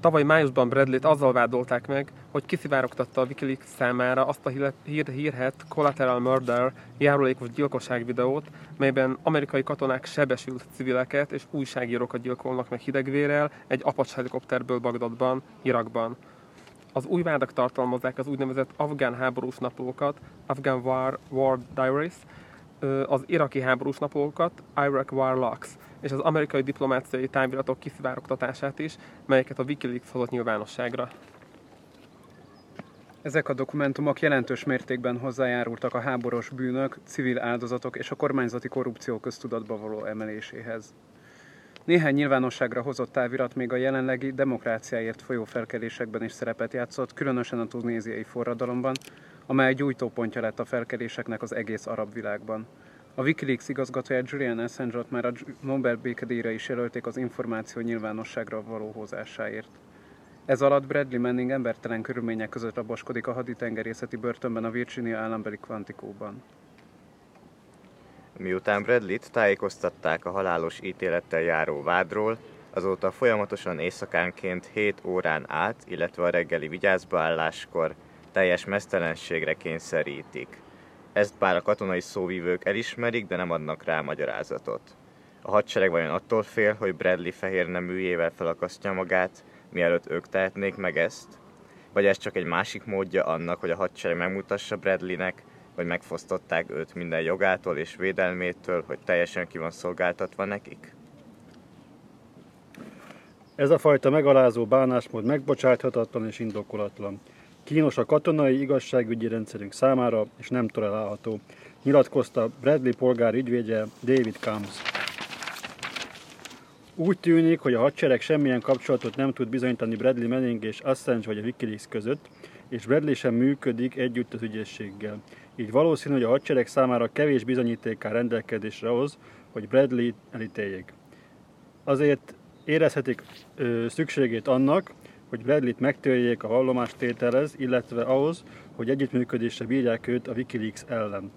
Tavaly májusban Bradley-t azzal vádolták meg, hogy kiszivárogtatta a Wikileaks számára azt a hír, hírhet Collateral Murder járulékos gyilkosság videót, melyben amerikai katonák sebesült civileket és újságírókat gyilkolnak meg hidegvérrel egy Apache helikopterből Bagdadban, Irakban. Az új vádak tartalmazzák az úgynevezett afgán háborús naplókat, Afghan War, War Diaries, az iraki háborús naplókat, Iraq War Logs, és az amerikai diplomáciai táviratok kiszivárogtatását is, melyeket a Wikileaks hozott nyilvánosságra. Ezek a dokumentumok jelentős mértékben hozzájárultak a háborús bűnök, civil áldozatok és a kormányzati korrupció köztudatba való emeléséhez. Néhány nyilvánosságra hozott távirat még a jelenlegi demokráciáért folyó felkelésekben is szerepet játszott, különösen a tunéziai forradalomban, amely gyújtópontja lett a felkeléseknek az egész arab világban. A Wikileaks igazgatója Julian Assange-ot már a Nobel békedíjra is jelölték az információ nyilvánosságra való hozásáért. Ez alatt Bradley Manning embertelen körülmények között raboskodik a haditengerészeti börtönben a Virginia állambeli Quantico-ban. Miután Bradley-t tájékoztatták a halálos ítélettel járó vádról, azóta folyamatosan éjszakánként 7 órán át, illetve a reggeli vigyázbaálláskor teljes mesztelenségre kényszerítik. Ezt bár a katonai szóvívők elismerik, de nem adnak rá magyarázatot. A hadsereg vajon attól fél, hogy Bradley fehér neműjével felakasztja magát, mielőtt ők tehetnék meg ezt? Vagy ez csak egy másik módja annak, hogy a hadsereg megmutassa Bradleynek, hogy megfosztották őt minden jogától és védelmétől, hogy teljesen ki van szolgáltatva nekik? Ez a fajta megalázó bánásmód megbocsáthatatlan és indokolatlan. Kínos a katonai igazságügyi rendszerünk számára, és nem tolerálható, nyilatkozta Bradley polgár ügyvédje David Combs. Úgy tűnik, hogy a hadsereg semmilyen kapcsolatot nem tud bizonyítani Bradley Manning és Assange vagy a Wikileaks között, és Bradley sem működik együtt az ügyészséggel. Így valószínű, hogy a hadsereg számára kevés bizonyíték áll rendelkezésre ahhoz, hogy Bradley elítéljék. Azért érezhetik ö, szükségét annak, hogy Bradley-t megtörjék a vallomástételez, illetve ahhoz, hogy együttműködésre bírják őt a Wikileaks ellen.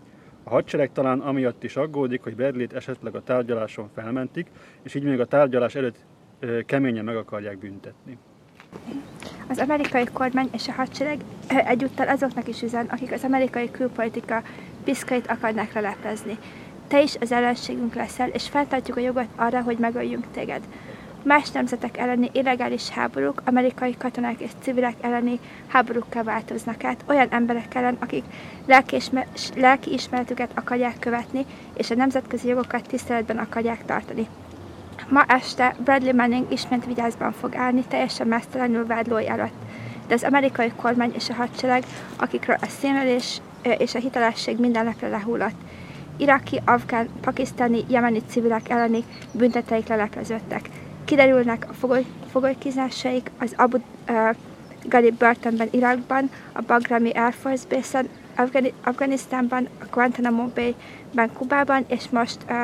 A hadsereg talán amiatt is aggódik, hogy Bradley-t esetleg a tárgyaláson felmentik, és így még a tárgyalás előtt keményen meg akarják büntetni. Az amerikai kormány és a hadsereg egyúttal azoknak is üzen, akik az amerikai külpolitika piszkait akarnak leleplezni. Te is az ellenségünk leszel, és feltartjuk a jogot arra, hogy megöljünk téged. Más nemzetek elleni illegális háborúk, amerikai katonák és civilek elleni háborúkká változnak át, olyan emberek ellen, akik lelki ismeretüket akarják követni, és a nemzetközi jogokat tiszteletben akarják tartani. Ma este Bradley Manning ismét vigyázban fog állni, teljesen mesztelenül vádlói előtt. De az amerikai kormány és a hadsereg, akikről a színvelés és a hitelesség minden lepre lehullott. Iraki, afgán, pakisztáni, jemeni civilek elleni bünteteik lelepleződtek. Kiderülnek a fogoly, fogolykízásaik az Abu uh, Ghraib börtönben Irakban, a Bagrami Air Force Base-en, Afgani- Afganisztánban, a Guantanamo Bay-ben Kubában, és most uh,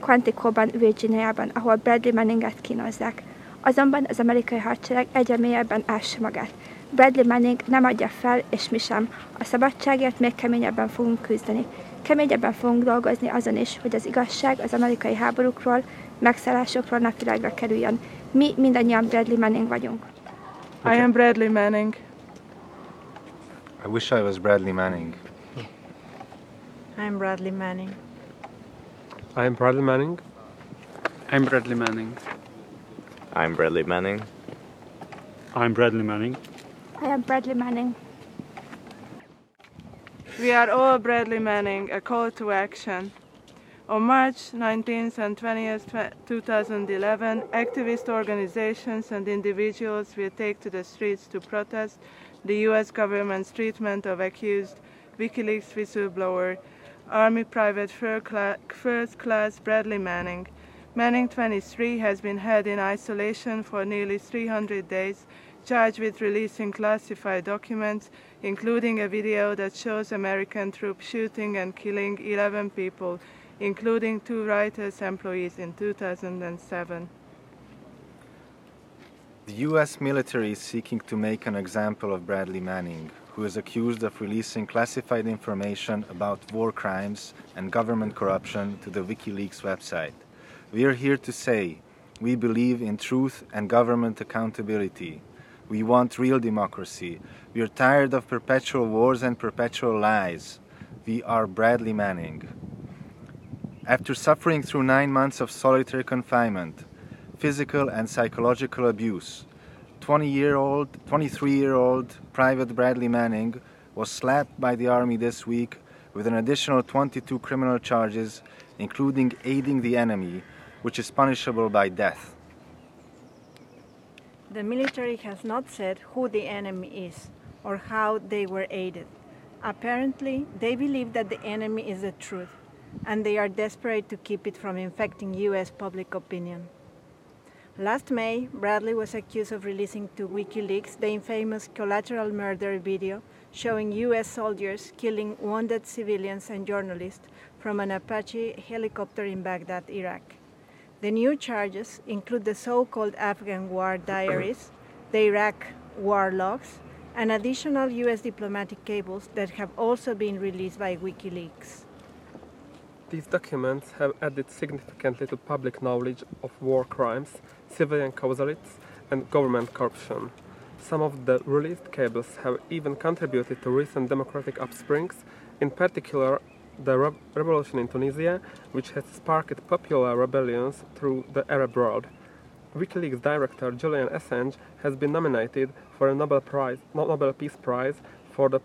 Quantico-ban, Virginiában, ahol Bradley Manninget kínozzák. Azonban az amerikai hadsereg egyre mélyebben ássa magát. Bradley Manning nem adja fel, és mi sem. A szabadságért még keményebben fogunk küzdeni. Keményebben fogunk dolgozni azon is, hogy az igazság az amerikai háborúkról, megszállásokról napvilágra kerüljön. Mi mindannyian Bradley Manning vagyunk. I am Bradley Manning. I wish I was Bradley Manning. I'm Bradley Manning. I am Bradley Manning. I'm Bradley Manning. I'm Bradley Manning. I'm Bradley Manning. I am Bradley Manning. We are all Bradley Manning, a call to action. On March 19th and 20th, 2011, activist organizations and individuals will take to the streets to protest the US government's treatment of accused WikiLeaks whistleblower, Army Private First Class Bradley Manning. Manning, 23, has been held in isolation for nearly 300 days, charged with releasing classified documents, including a video that shows American troops shooting and killing 11 people, including two Reuters employees in 2007. The US military is seeking to make an example of Bradley Manning, who is accused of releasing classified information about war crimes and government corruption to the WikiLeaks website. We are here to say we believe in truth and government accountability. We want real democracy. We are tired of perpetual wars and perpetual lies. We are Bradley Manning. After suffering through nine months of solitary confinement, physical and psychological abuse, 20 year old, 23 year old Private Bradley Manning was slapped by the Army this week with an additional 22 criminal charges, including aiding the enemy, which is punishable by death. The military has not said who the enemy is or how they were aided. Apparently, they believe that the enemy is the truth, and they are desperate to keep it from infecting US public opinion. Last May, Bradley was accused of releasing to WikiLeaks the infamous collateral murder video showing US soldiers killing wounded civilians and journalists from an Apache helicopter in Baghdad, Iraq. The new charges include the so called Afghan war diaries, the Iraq war logs, and additional US diplomatic cables that have also been released by WikiLeaks. These documents have added significantly to public knowledge of war crimes, civilian causalities, and government corruption. Some of the released cables have even contributed to recent democratic upsprings, in particular the re- revolution in Tunisia, which has sparked popular rebellions through the Arab world. WikiLeaks director Julian Assange has been nominated for a Nobel Prize, Nobel Peace Prize for the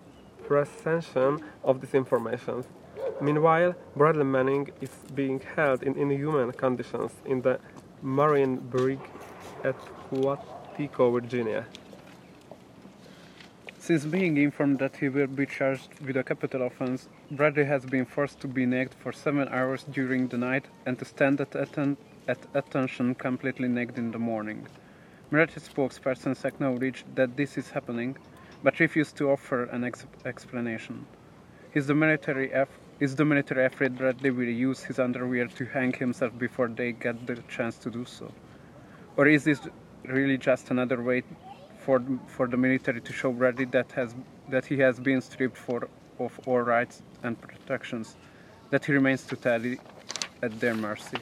presentation of disinformation. Meanwhile, Bradley Manning is being held in inhuman conditions in the Marine Brig at Quantico, Virginia. Since being informed that he will be charged with a capital offense, Bradley has been forced to be naked for seven hours during the night and to stand at, atten- at attention completely naked in the morning. Military spokespersons acknowledged that this is happening, but refused to offer an ex- explanation. Is the military af- is the military afraid Bradley will use his underwear to hang himself before they get the chance to do so? Or is this really just another way for, for the military to show Bradley that, has, that he has been stripped for, of all rights and protections, that he remains totally at their mercy?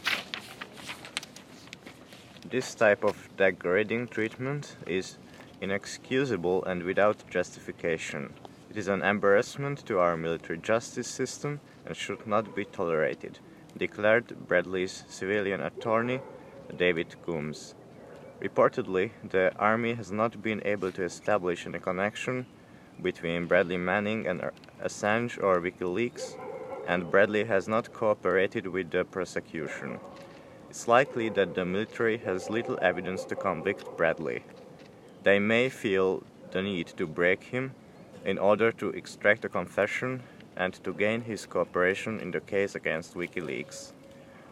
This type of degrading treatment is inexcusable and without justification. It is an embarrassment to our military justice system and should not be tolerated, declared Bradley's civilian attorney, David Coombs. Reportedly, the Army has not been able to establish any connection between Bradley Manning and Assange or WikiLeaks, and Bradley has not cooperated with the prosecution. It's likely that the military has little evidence to convict Bradley. They may feel the need to break him in order to extract a confession and to gain his cooperation in the case against WikiLeaks.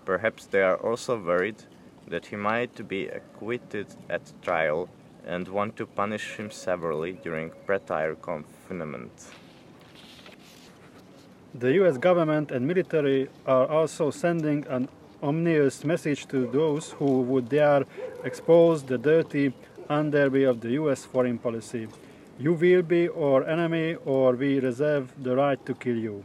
Perhaps they are also worried that he might be acquitted at trial and want to punish him severely during pretrial confinement. The US government and military are also sending an ominous message to those who would dare expose the dirty underbelly of the US foreign policy. You will be our enemy, or we reserve the right to kill you.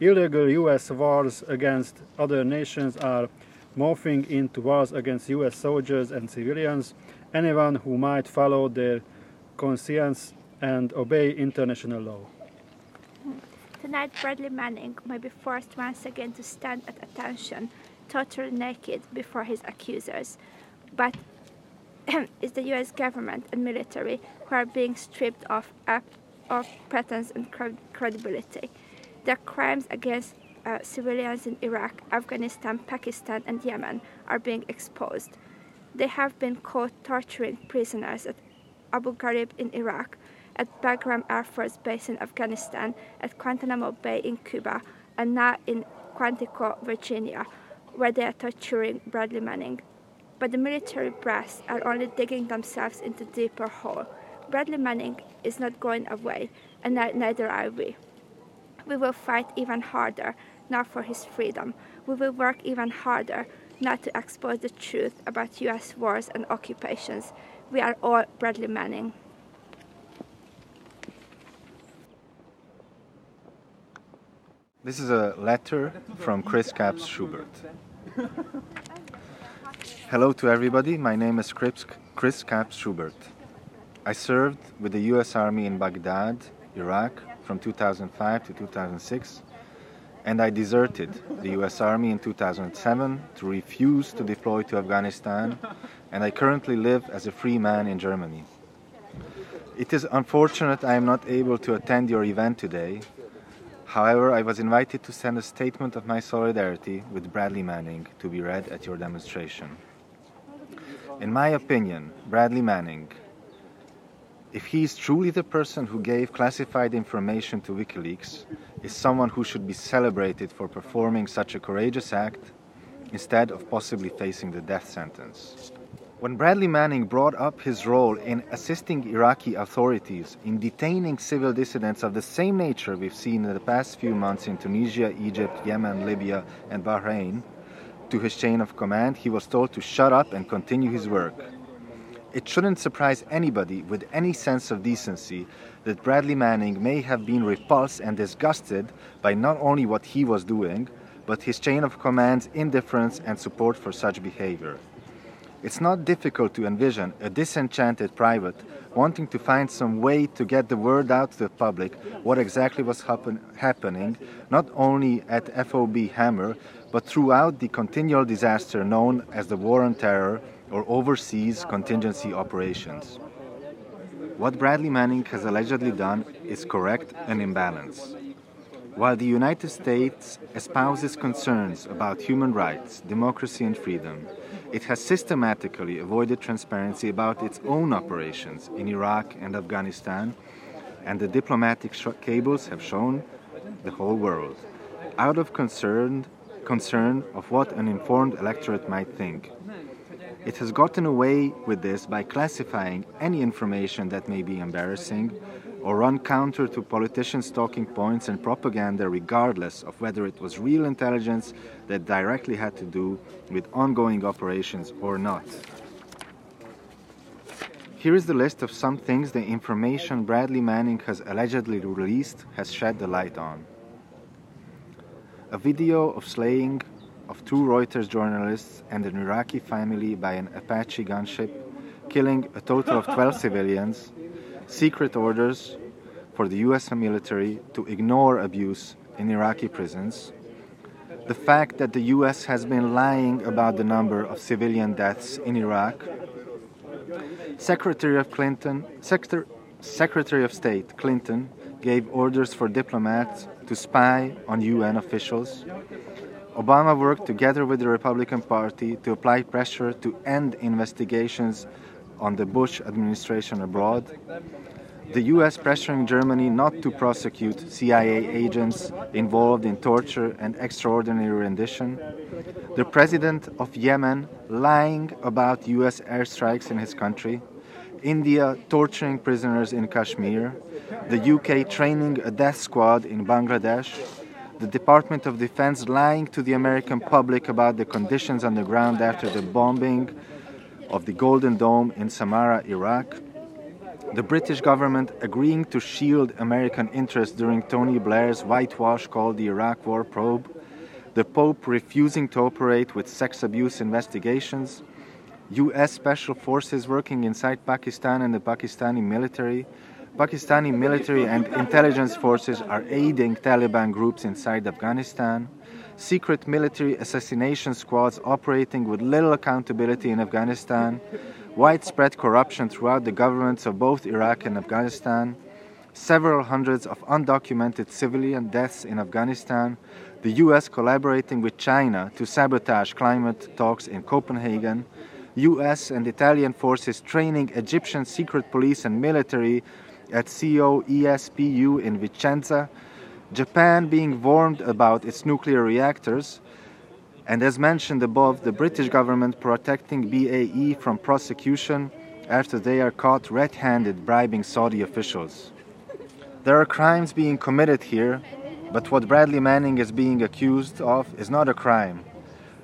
Illegal US wars against other nations are morphing into wars against US soldiers and civilians, anyone who might follow their conscience and obey international law. Tonight, Bradley Manning may be forced once again to stand at attention, totally naked before his accusers. But it's the US government and military who are being stripped of, of pretense and credibility. Their crimes against uh, civilians in Iraq, Afghanistan, Pakistan, and Yemen are being exposed. They have been caught torturing prisoners at Abu Ghraib in Iraq, at Bagram Air Force Base in Afghanistan, at Guantanamo Bay in Cuba, and now in Quantico, Virginia, where they are torturing Bradley Manning. But the military brass are only digging themselves into deeper hole. Bradley Manning is not going away, and neither are we. We will fight even harder not for his freedom. We will work even harder not to expose the truth about US wars and occupations. We are all Bradley Manning. This is a letter from Chris Capps Schubert. Hello to everybody, my name is Chris, Capps Schubert. I served with the US Army in Baghdad, Iraq from 2005 to 2006, and I deserted the US Army in 2007 to refuse to deploy to Afghanistan, and I currently live as a free man in Germany. It is unfortunate I am not able to attend your event today. However, I was invited to send a statement of my solidarity with Bradley Manning to be read at your demonstration. In my opinion, Bradley Manning, if he is truly the person who gave classified information to WikiLeaks, is someone who should be celebrated for performing such a courageous act instead of possibly facing the death sentence. When Bradley Manning brought up his role in assisting Iraqi authorities in detaining civil dissidents of the same nature we've seen in the past few months in Tunisia, Egypt, Yemen, Libya, and Bahrain, to his chain of command, he was told to shut up and continue his work. It shouldn't surprise anybody with any sense of decency that Bradley Manning may have been repulsed and disgusted by not only what he was doing, but his chain of command's indifference and support for such behavior. It's not difficult to envision a disenchanted private wanting to find some way to get the word out to the public what exactly was happen- happening, not only at FOB Hammer, but throughout the continual disaster known as the War on Terror or overseas contingency operations. What Bradley Manning has allegedly done is correct and in balance. While the United States espouses concerns about human rights, democracy, and freedom, it has systematically avoided transparency about its own operations in Iraq and Afghanistan, and the diplomatic cables have shown the whole world, out of concern, concern of what an informed electorate might think. It has gotten away with this by classifying any information that may be embarrassing or run counter to politicians' talking points and propaganda, regardless of whether it was real intelligence that directly had to do with ongoing operations or not. Here is the list of some things the information Bradley Manning has allegedly released has shed the light on. A video of slaying of two Reuters journalists and an Iraqi family by an Apache gunship, killing a total of 12 civilians, secret orders for the US military to ignore abuse in Iraqi prisons, the fact that the US has been lying about the number of civilian deaths in Iraq, Secretary of Clinton, Secretary, Secretary of State Clinton gave orders for diplomats to spy on UN officials. Obama worked together with the Republican Party to apply pressure to end investigations on the Bush administration abroad. The US pressuring Germany not to prosecute CIA agents involved in torture and extraordinary rendition. The president of Yemen lying about US airstrikes in his country. India torturing prisoners in Kashmir. The UK training a death squad in Bangladesh the Department of Defense lying to the American public about the conditions on the ground after the bombing of the Golden Dome in Samarra, Iraq, the British government agreeing to shield American interests during Tony Blair's whitewash called the Iraq War probe, the Pope refusing to operate with sex abuse investigations, US special forces working inside Pakistan and the Pakistani military, Pakistani military and intelligence forces are aiding Taliban groups inside Afghanistan. Secret military assassination squads operating with little accountability in Afghanistan. Widespread corruption throughout the governments of both Iraq and Afghanistan. Several hundreds of undocumented civilian deaths in Afghanistan. The US collaborating with China to sabotage climate talks in Copenhagen. US and Italian forces training Egyptian secret police and military at COESPU in Vicenza, Japan being warned about its nuclear reactors, and as mentioned above, the British government protecting BAE from prosecution after they are caught red handed bribing Saudi officials. There are crimes being committed here, but what Bradley Manning is being accused of is not a crime.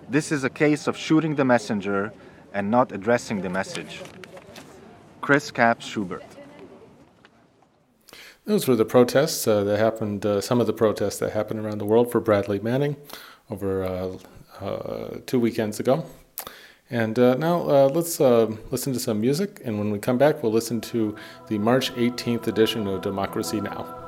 This is a case of shooting the messenger and not addressing the message. Chris Capps Schubert. Those were the protests uh, that happened, uh, some of the protests that happened around the world for Bradley Manning over uh, uh two weekends ago. And uh, now uh, let's listen to some music, and when we come back, we'll listen to the March 18th edition of Democracy Now!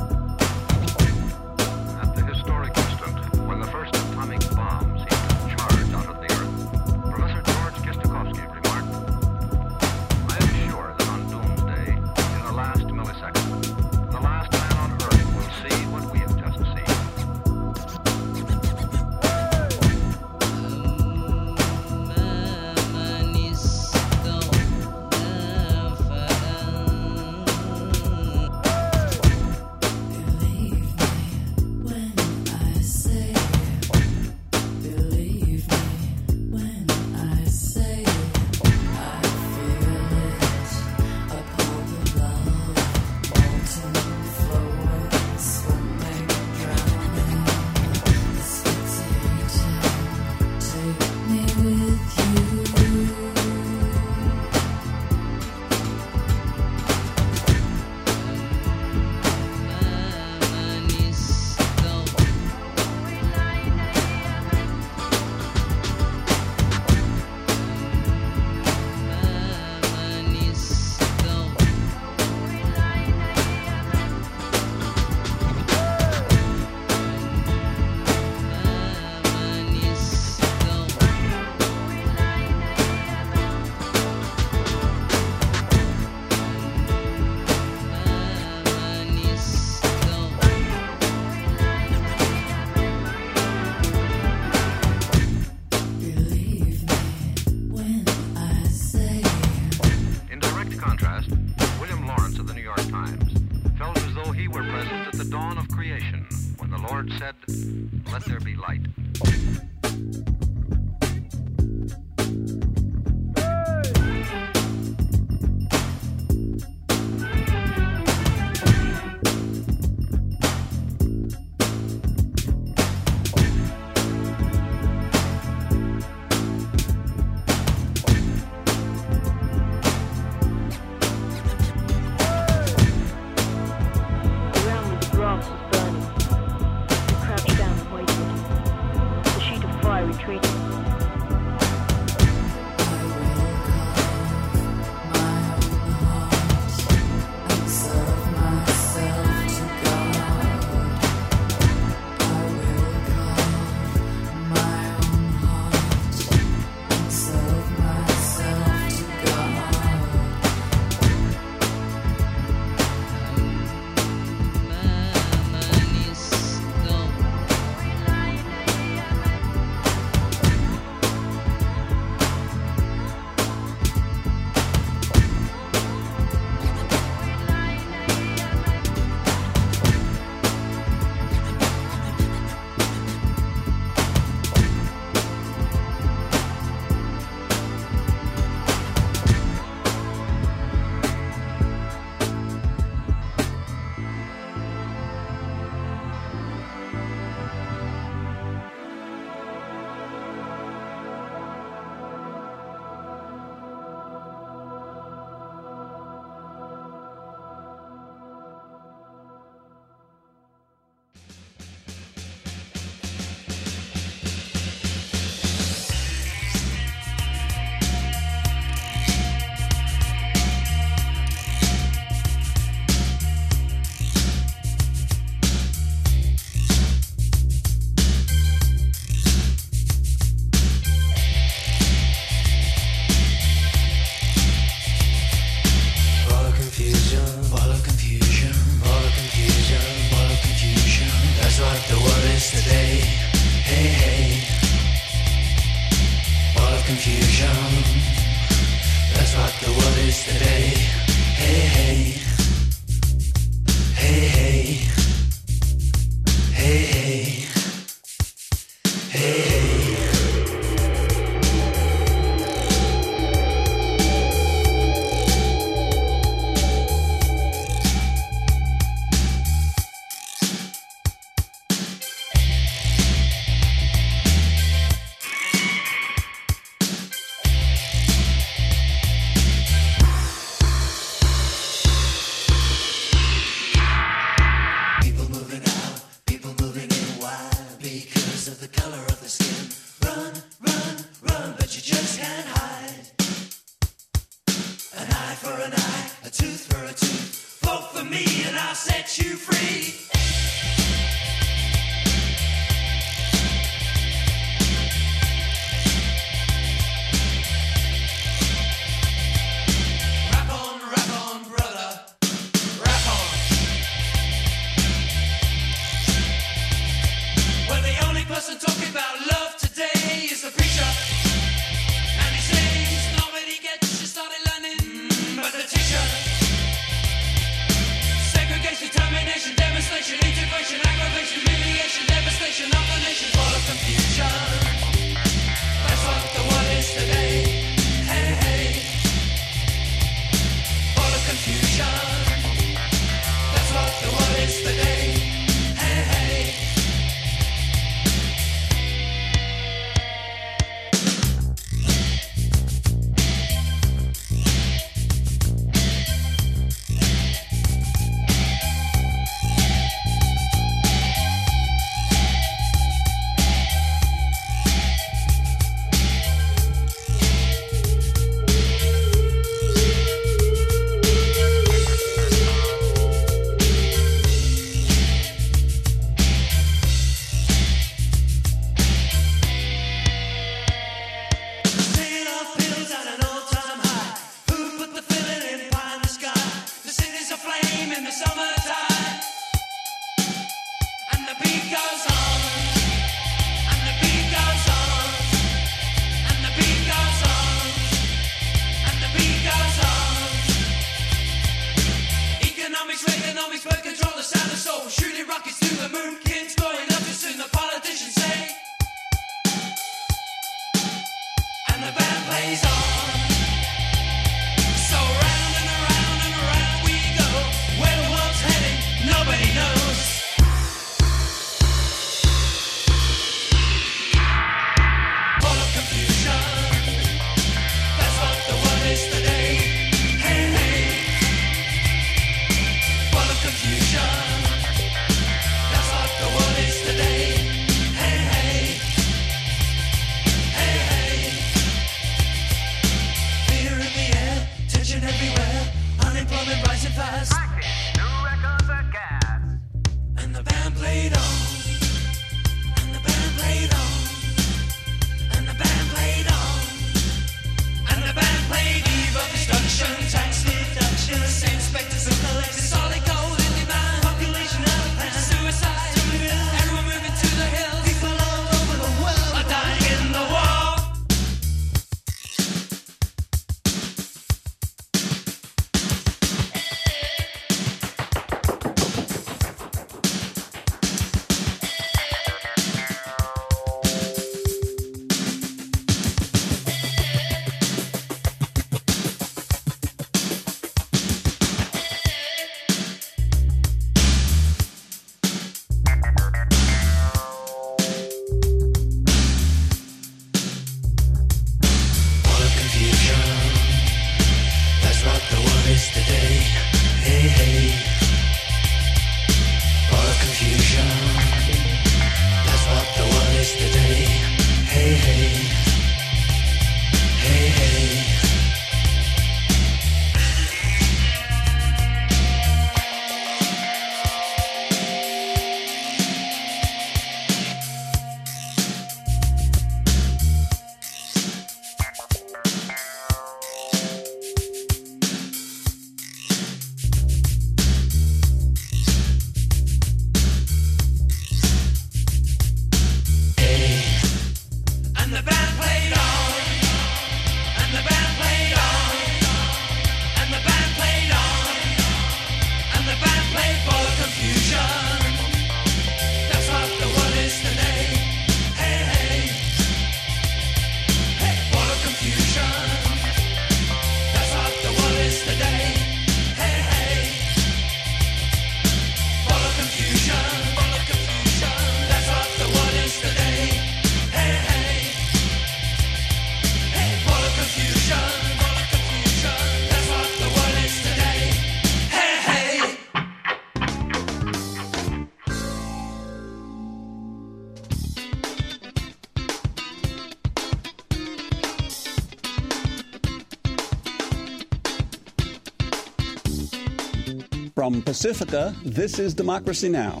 From Pacifica, this is Democracy Now!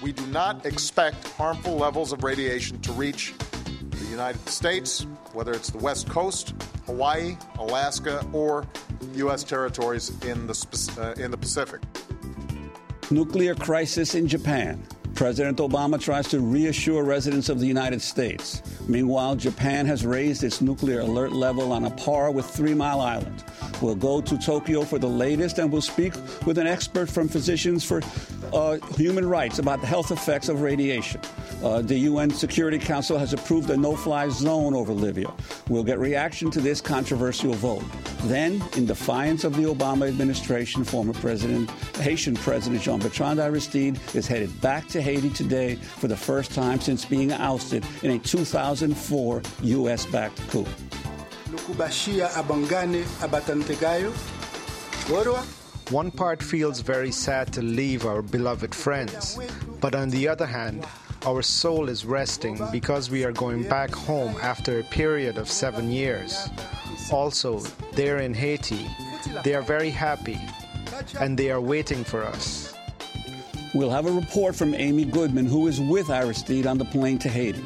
We do not expect harmful levels of radiation to reach the United States, whether it's the West Coast, Hawaii, Alaska, or U.S. territories in the, uh, in the Pacific. Nuclear crisis in Japan. President Obama tries to reassure residents of the United States. Meanwhile, Japan has raised its nuclear alert level on a par with Three Mile Island. We'll go to Tokyo for the latest and we'll speak with an expert from Physicians for uh, Human Rights about the health effects of radiation. Uh, the UN Security Council has approved a no fly zone over Libya. We'll get reaction to this controversial vote. Then, in defiance of the Obama administration, former President, Haitian President Jean Bertrand Aristide is headed back to Haiti today for the first time since being ousted in a 2004 U.S. backed coup. One part feels very sad to leave our beloved friends, but on the other hand, our soul is resting because we are going back home after a period of seven years. Also, there in Haiti, they are very happy and they are waiting for us. We'll have a report from Amy Goodman, who is with Aristide on the plane to Haiti.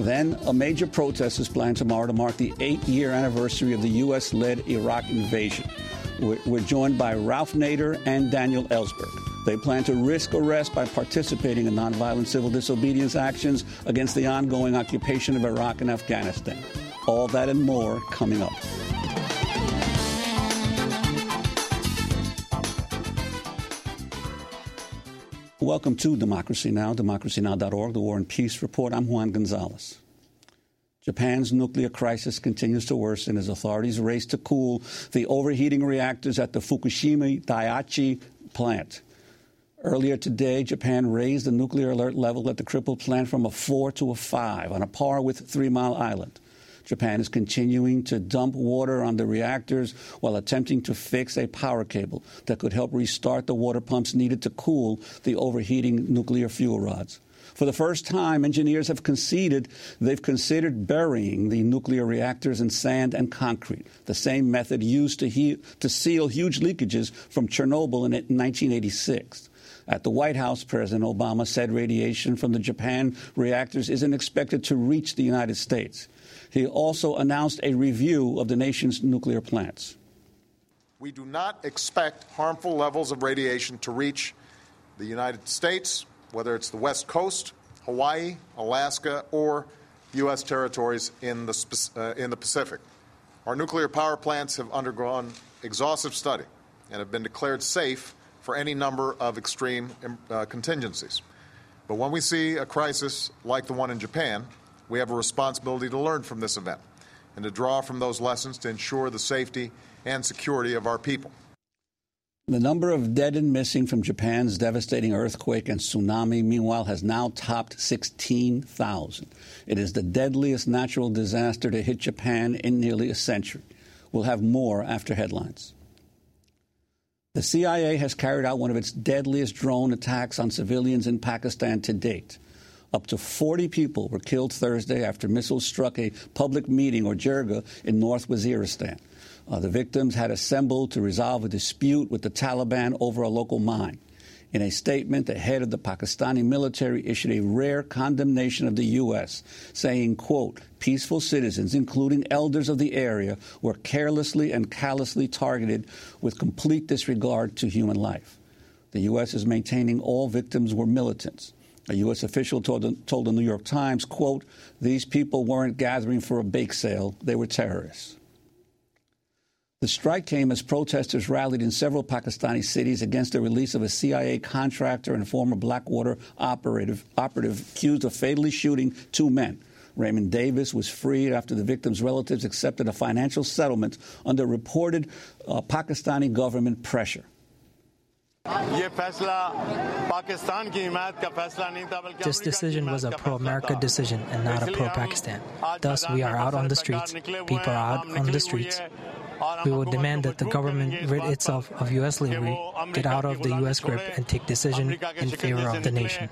Then, a major protest is planned tomorrow to mark the eight year anniversary of the U.S. led Iraq invasion. We're joined by Ralph Nader and Daniel Ellsberg. They plan to risk arrest by participating in nonviolent civil disobedience actions against the ongoing occupation of Iraq and Afghanistan. All that and more coming up. Welcome to Democracy Now!, democracynow.org, the War and Peace Report. I'm Juan Gonzalez. Japan's nuclear crisis continues to worsen as authorities race to cool the overheating reactors at the Fukushima Daiichi plant. Earlier today, Japan raised the nuclear alert level at the crippled plant from a 4 to a 5, on a par with Three Mile Island. Japan is continuing to dump water on the reactors while attempting to fix a power cable that could help restart the water pumps needed to cool the overheating nuclear fuel rods. For the first time, engineers have conceded they've considered burying the nuclear reactors in sand and concrete, the same method used to, he- to seal huge leakages from Chernobyl in 1986. At the White House, President Obama said radiation from the Japan reactors isn't expected to reach the United States. He also announced a review of the nation's nuclear plants. We do not expect harmful levels of radiation to reach the United States, whether it's the West Coast, Hawaii, Alaska, or U.S. territories in the, uh, in the Pacific. Our nuclear power plants have undergone exhaustive study and have been declared safe for any number of extreme uh, contingencies. But when we see a crisis like the one in Japan, we have a responsibility to learn from this event and to draw from those lessons to ensure the safety and security of our people. The number of dead and missing from Japan's devastating earthquake and tsunami, meanwhile, has now topped 16,000. It is the deadliest natural disaster to hit Japan in nearly a century. We'll have more after headlines. The CIA has carried out one of its deadliest drone attacks on civilians in Pakistan to date. Up to 40 people were killed Thursday after missiles struck a public meeting or jirga in North Waziristan. Uh, the victims had assembled to resolve a dispute with the Taliban over a local mine. In a statement, the head of the Pakistani military issued a rare condemnation of the U.S., saying, quote, peaceful citizens, including elders of the area, were carelessly and callously targeted with complete disregard to human life. The U.S. is maintaining all victims were militants. A U.S. official told the, told the New York Times, quote, these people weren't gathering for a bake sale, they were terrorists. The strike came as protesters rallied in several Pakistani cities against the release of a CIA contractor and former Blackwater operative, operative accused of fatally shooting two men. Raymond Davis was freed after the victim's relatives accepted a financial settlement under reported uh, Pakistani government pressure. This decision was a pro America decision and not a pro Pakistan. Thus, we are out on the streets. People are out on the streets. We will demand that the government rid itself of U.S. slavery, get out of the U.S. grip, and take decision in favor of the nation.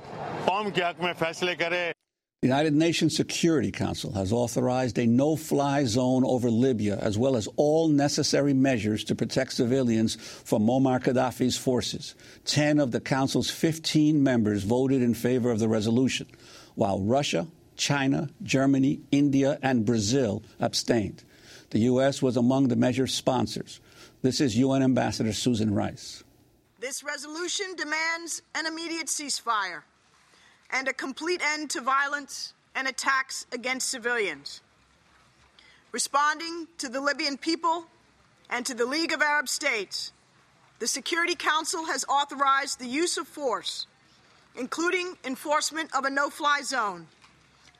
The United Nations Security Council has authorized a no fly zone over Libya, as well as all necessary measures to protect civilians from Muammar Gaddafi's forces. Ten of the Council's 15 members voted in favor of the resolution, while Russia, China, Germany, India, and Brazil abstained. The U.S. was among the measure's sponsors. This is UN Ambassador Susan Rice. This resolution demands an immediate ceasefire and a complete end to violence and attacks against civilians. Responding to the Libyan people and to the League of Arab States, the Security Council has authorized the use of force, including enforcement of a no fly zone,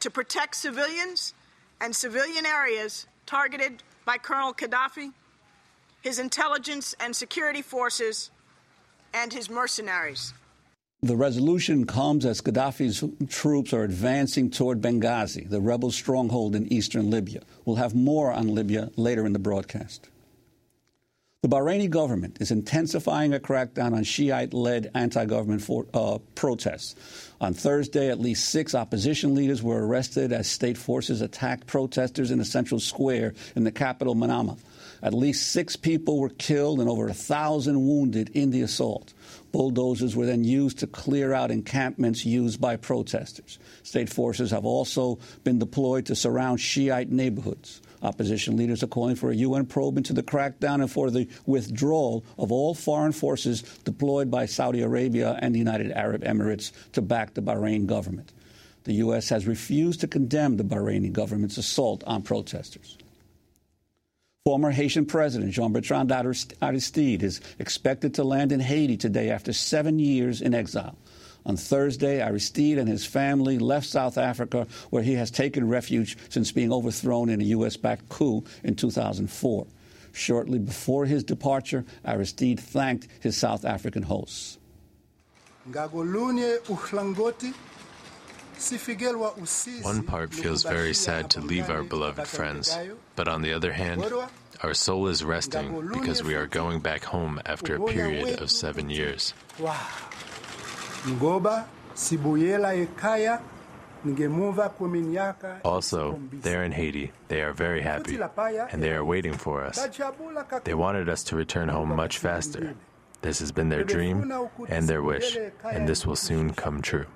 to protect civilians and civilian areas targeted by Colonel Gaddafi, his intelligence and security forces, and his mercenaries. The resolution comes as Gaddafi's troops are advancing toward Benghazi, the rebel stronghold in eastern Libya. We'll have more on Libya later in the broadcast. The Bahraini government is intensifying a crackdown on Shiite led anti government uh, protests. On Thursday, at least six opposition leaders were arrested as state forces attacked protesters in the central square in the capital, Manama. At least six people were killed and over a thousand wounded in the assault. Bulldozers were then used to clear out encampments used by protesters. State forces have also been deployed to surround Shiite neighborhoods. Opposition leaders are calling for a UN probe into the crackdown and for the withdrawal of all foreign forces deployed by Saudi Arabia and the United Arab Emirates to back the Bahrain government. The U.S. has refused to condemn the Bahraini government's assault on protesters. Former Haitian President Jean Bertrand Aristide is expected to land in Haiti today after seven years in exile. On Thursday, Aristide and his family left South Africa, where he has taken refuge since being overthrown in a U.S. backed coup in 2004. Shortly before his departure, Aristide thanked his South African hosts. One part feels very sad to leave our beloved friends, but on the other hand, our soul is resting because we are going back home after a period of seven years. Also, there in Haiti, they are very happy, and they are waiting for us. They wanted us to return home much faster. This has been their dream and their wish, and this will soon come true.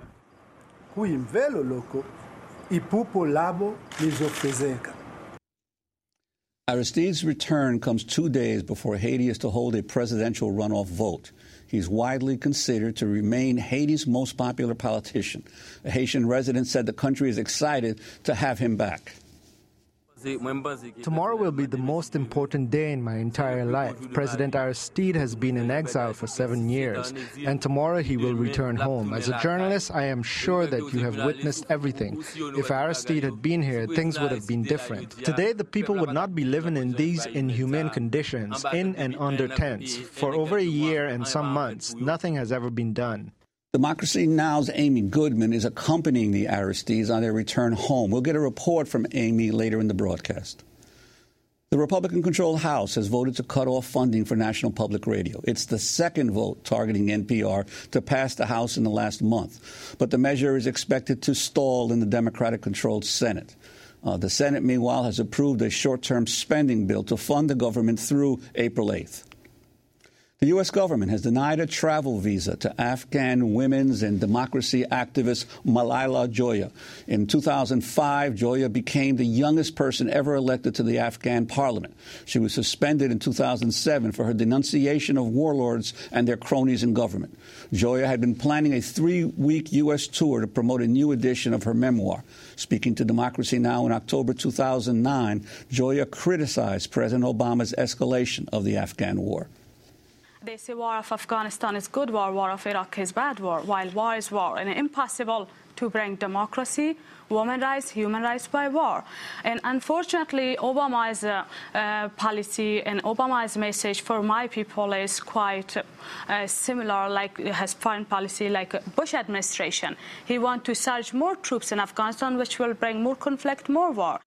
Aristide's return comes two days before Haiti is to hold a presidential runoff vote. He's widely considered to remain Haiti's most popular politician. A Haitian resident said the country is excited to have him back. Tomorrow will be the most important day in my entire life. President Aristide has been in exile for seven years, and tomorrow he will return home. As a journalist, I am sure that you have witnessed everything. If Aristide had been here, things would have been different. Today, the people would not be living in these inhumane conditions, in and under tents. For over a year and some months, nothing has ever been done. Democracy Now!'s Amy Goodman is accompanying the Aristides on their return home. We'll get a report from Amy later in the broadcast. The Republican controlled House has voted to cut off funding for National Public Radio. It's the second vote targeting NPR to pass the House in the last month, but the measure is expected to stall in the Democratic controlled Senate. Uh, the Senate, meanwhile, has approved a short term spending bill to fund the government through April 8th. The U.S. government has denied a travel visa to Afghan women's and democracy activist Malalai Joya. In 2005, Joya became the youngest person ever elected to the Afghan parliament. She was suspended in 2007 for her denunciation of warlords and their cronies in government. Joya had been planning a three week U.S. tour to promote a new edition of her memoir. Speaking to Democracy Now! in October 2009, Joya criticized President Obama's escalation of the Afghan war. They say war of Afghanistan is good war, war of Iraq is bad war, while war is war, and impossible to bring democracy, women rights, human rights by war. And unfortunately, Obama's uh, uh, policy and Obama's message for my people is quite uh, similar, like his foreign policy, like Bush administration. He wants to surge more troops in Afghanistan, which will bring more conflict, more war.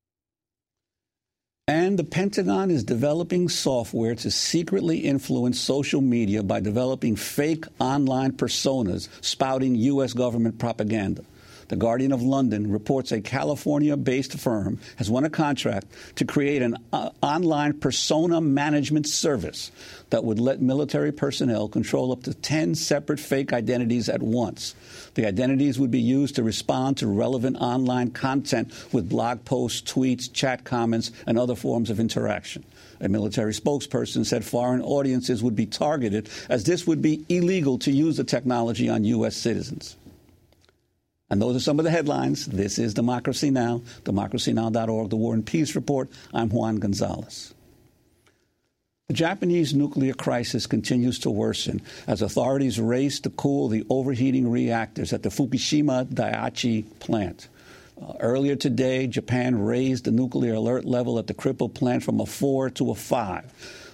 And the Pentagon is developing software to secretly influence social media by developing fake online personas spouting U.S. government propaganda. The Guardian of London reports a California based firm has won a contract to create an uh, online persona management service that would let military personnel control up to 10 separate fake identities at once. The identities would be used to respond to relevant online content with blog posts, tweets, chat comments, and other forms of interaction. A military spokesperson said foreign audiences would be targeted as this would be illegal to use the technology on U.S. citizens. And those are some of the headlines. This is Democracy Now!, democracynow.org, the War and Peace Report. I'm Juan Gonzalez. The Japanese nuclear crisis continues to worsen as authorities race to cool the overheating reactors at the Fukushima Daiichi plant. Uh, earlier today, Japan raised the nuclear alert level at the crippled plant from a four to a five,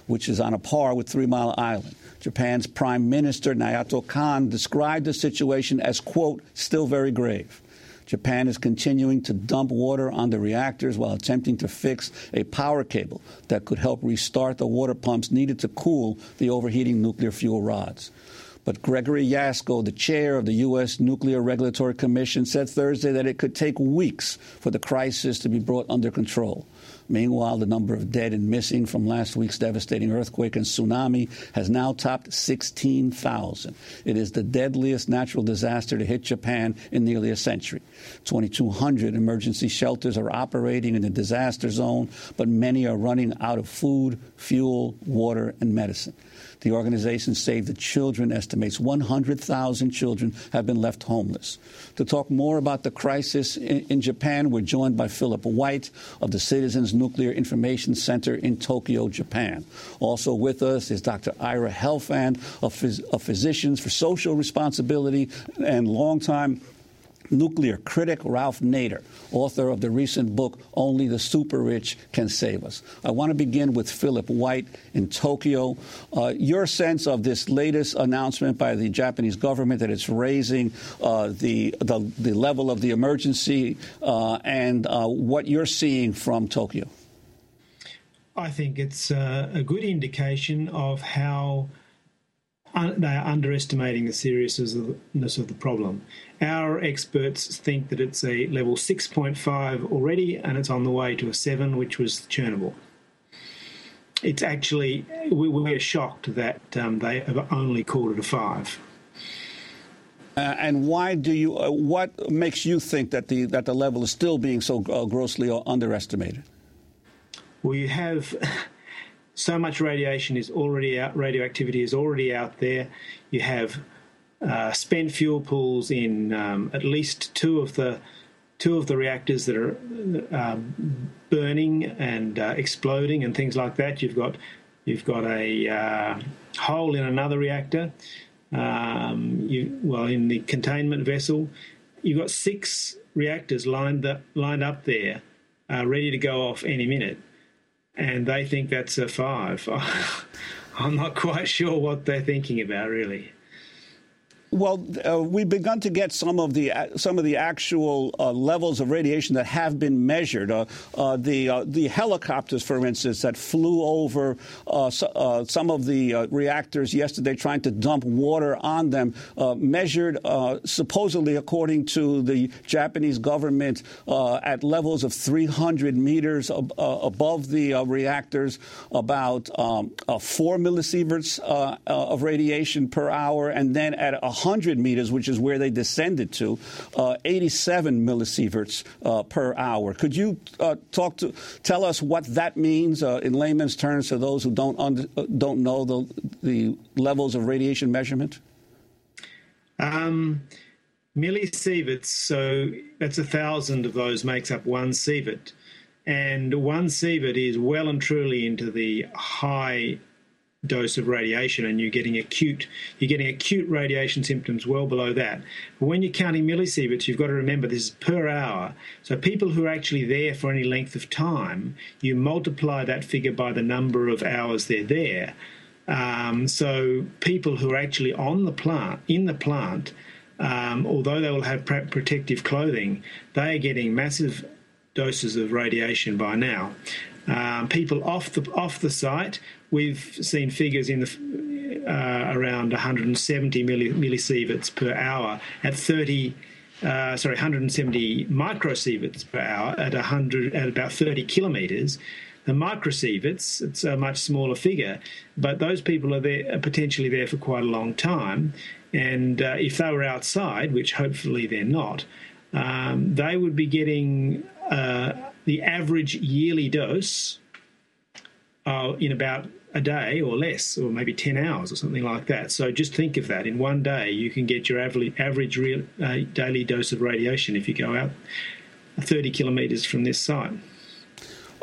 which is on a par with Three Mile Island. Japan's Prime Minister Naoto Kan described the situation as, quote, still very grave. Japan is continuing to dump water on the reactors while attempting to fix a power cable that could help restart the water pumps needed to cool the overheating nuclear fuel rods. But Gregory Jaczko, the chair of the U.S. Nuclear Regulatory Commission, said Thursday that it could take weeks for the crisis to be brought under control. Meanwhile, the number of dead and missing from last week's devastating earthquake and tsunami has now topped 16,000. It is the deadliest natural disaster to hit Japan in nearly a century. 2,200 emergency shelters are operating in the disaster zone, but many are running out of food, fuel, water, and medicine. The organization Save the Children estimates 100,000 children have been left homeless. To talk more about the crisis in, in, Japan, we're joined by Philip White of the Citizens Nuclear Information Center in Tokyo, Japan. Also with us is Dr. Ira Helfand of, Phys- of Physicians for Social Responsibility and longtime nuclear critic Ralph Nader, author of the recent book Only the Super Rich Can Save Us. I want to begin with Philip White in Tokyo. Uh, your sense of this latest announcement by the Japanese government that it's raising uh, the, the, the level of the emergency uh, and uh, what you're seeing from Tokyo. I think it's uh, a good indication of how un- they are underestimating the seriousness of the problem. Our experts think that it's a level 6.5 already, and it's on the way to a 7, which was Chernobyl. It's actually, we, we're shocked that um, they have only called it a 5. Uh, and why do you? Uh, what makes you think that the that the level is still being so uh, grossly underestimated? Well, you have so much radiation is already out, radioactivity is already out there. You have uh, spent fuel pools in um, at least two of the two of the reactors that are um, burning and uh, exploding and things like that. You've got you've got a uh, hole in another reactor. Um, you, well, in the containment vessel, you've got six reactors lined up, lined up there, uh, ready to go off any minute and they think that's a five. I'm not quite sure what they're thinking about, really. Well, uh, we've begun to get some of the uh, some of the actual uh, levels of radiation that have been measured. Uh, uh, the uh, the helicopters, for instance, that flew over so, some of the reactors yesterday, trying to dump water on them, measured supposedly, according to the Japanese government, at levels of 300 meters ab- above the reactors, about um, four millisieverts of radiation per hour, and then at 100 meters, which is where they descended to, uh, 87 millisieverts uh, per hour. Could you uh, talk to tell us what that means uh, in layman's terms to those who don't uh, don't know the the levels of radiation measurement? Um, millisieverts. So that's a thousand of those makes up one sievert, and one sievert is well and truly into the high dose of radiation and you're getting acute you're getting acute radiation symptoms well below that. But when you're counting millisieverts you've got to remember this is per hour. So people who are actually there for any length of time you multiply that figure by the number of hours they're there. Um, so people who are actually on the plant in the plant um, although they will have protective clothing they are getting massive doses of radiation by now. Um, people off the off the site we've seen figures in the uh, around 170 milli, millisieverts per hour at 30 uh, sorry, 170 microsieverts per hour at 100 at about 30 kilometres. The microsieverts, it's a much smaller figure, but those people are there are potentially there for quite a long time. And uh, if they were outside, which hopefully they're not, um, they would be getting uh, the average yearly dose uh, in about a day or less, or maybe 10 hours or something like that. So just think of that. In one day, you can get your average, real, uh, daily dose of radiation if you go out 30 kilometres from this site.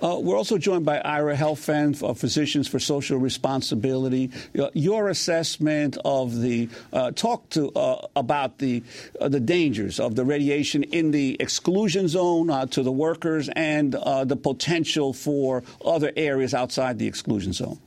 Uh, we're also joined by Ira Helfand of Physicians for Social Responsibility. Uh, your assessment of the uh, talk to uh, about the uh, the dangers of the radiation in the exclusion zone uh, to the workers and the potential for other areas outside the exclusion zone.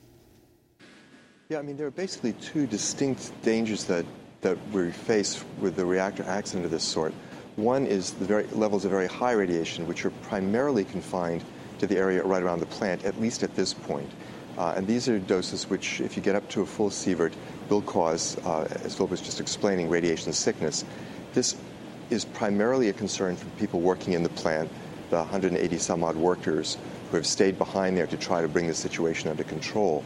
Yeah, I mean there are basically two distinct dangers that that we face with the reactor accident of this sort. One is the very levels of very high radiation, which are primarily confined to the area right around the plant, at least at this point. Uh, and these are doses which, if you get up to a full sievert, will cause, uh, as Phil was just explaining, radiation sickness. This is primarily a concern for people working in the plant, the 180 some odd workers who have stayed behind there to try to bring the situation under control.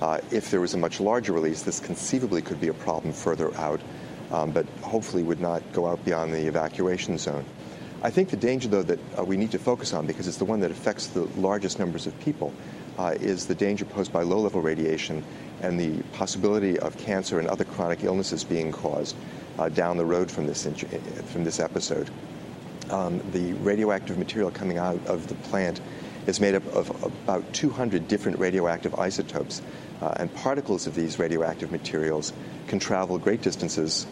Uh, if there was a much larger release, this conceivably could be a problem further out, um, but hopefully would not go out beyond the evacuation zone. I think the danger, though, that uh, we need to focus on, because it's the one that affects the largest numbers of people, uh, is the danger posed by low level radiation and the possibility of cancer and other chronic illnesses being caused uh, down the road from this, from this episode. Um, the radioactive material coming out of the plant is made up of about 200 different radioactive isotopes, uh, and particles of these radioactive materials can travel great distances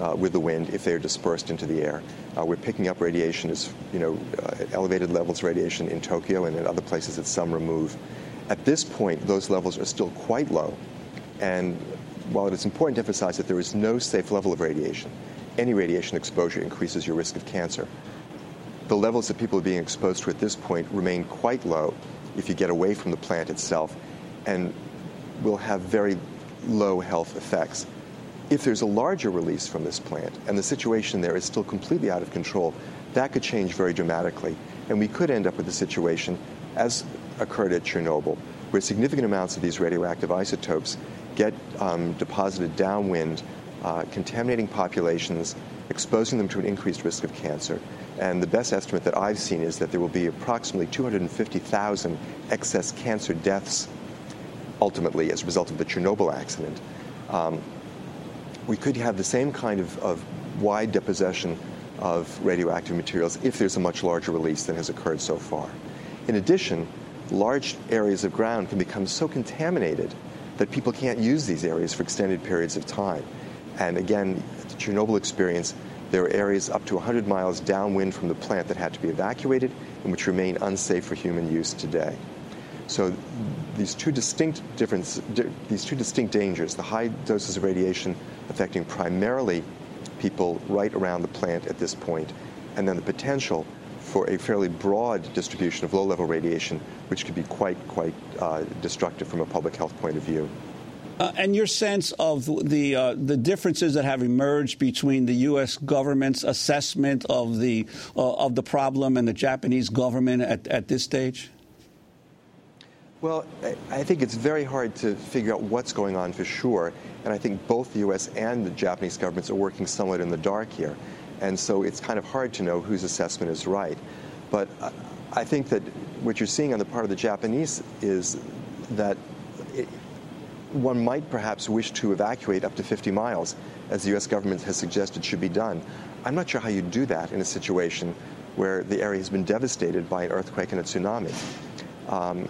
uh, with the wind if they're dispersed into the air. Uh, we're picking up radiation as, you know, uh, elevated levels of radiation in Tokyo and in other places at some remove. At this point, those levels are still quite low. And while it is important to emphasize that there is no safe level of radiation, any radiation exposure increases your risk of cancer. The levels that people are being exposed to at this point remain quite low if you get away from the plant itself and will have very low health effects. If there's a larger release from this plant and the situation there is still completely out of control, that could change very dramatically. And we could end up with a situation, as occurred at Chernobyl, where significant amounts of these radioactive isotopes get um, deposited downwind, uh, contaminating populations, exposing them to an increased risk of cancer. And the best estimate that I've seen is that there will be approximately 250,000 excess cancer deaths ultimately as a result of the Chernobyl accident. Um, we could have the same kind of, of wide deposition of radioactive materials if there's a much larger release than has occurred so far. In addition, large areas of ground can become so contaminated that people can't use these areas for extended periods of time. And again, the Chernobyl experience, there are areas up to 100 miles downwind from the plant that had to be evacuated and which remain unsafe for human use today. So these two distinct difference, these two distinct dangers, the high doses of radiation affecting primarily people right around the plant at this point, and then the potential for a fairly broad distribution of low-level radiation, which could be quite, quite uh, destructive from a public health point of view. Uh, and your sense of the uh, the differences that have emerged between the U.S. government's assessment of the uh, of the problem and the Japanese government at, at this stage? Well, I think it's very hard to figure out what's going on for sure. And I think both the U.S. and the Japanese governments are working somewhat in the dark here. And so it's kind of hard to know whose assessment is right. But I think that what you're seeing on the part of the Japanese is that it, one might perhaps wish to evacuate up to 50 miles, as the U.S. government has suggested should be done. I'm not sure how you do that in a situation where the area has been devastated by an earthquake and a tsunami. Um,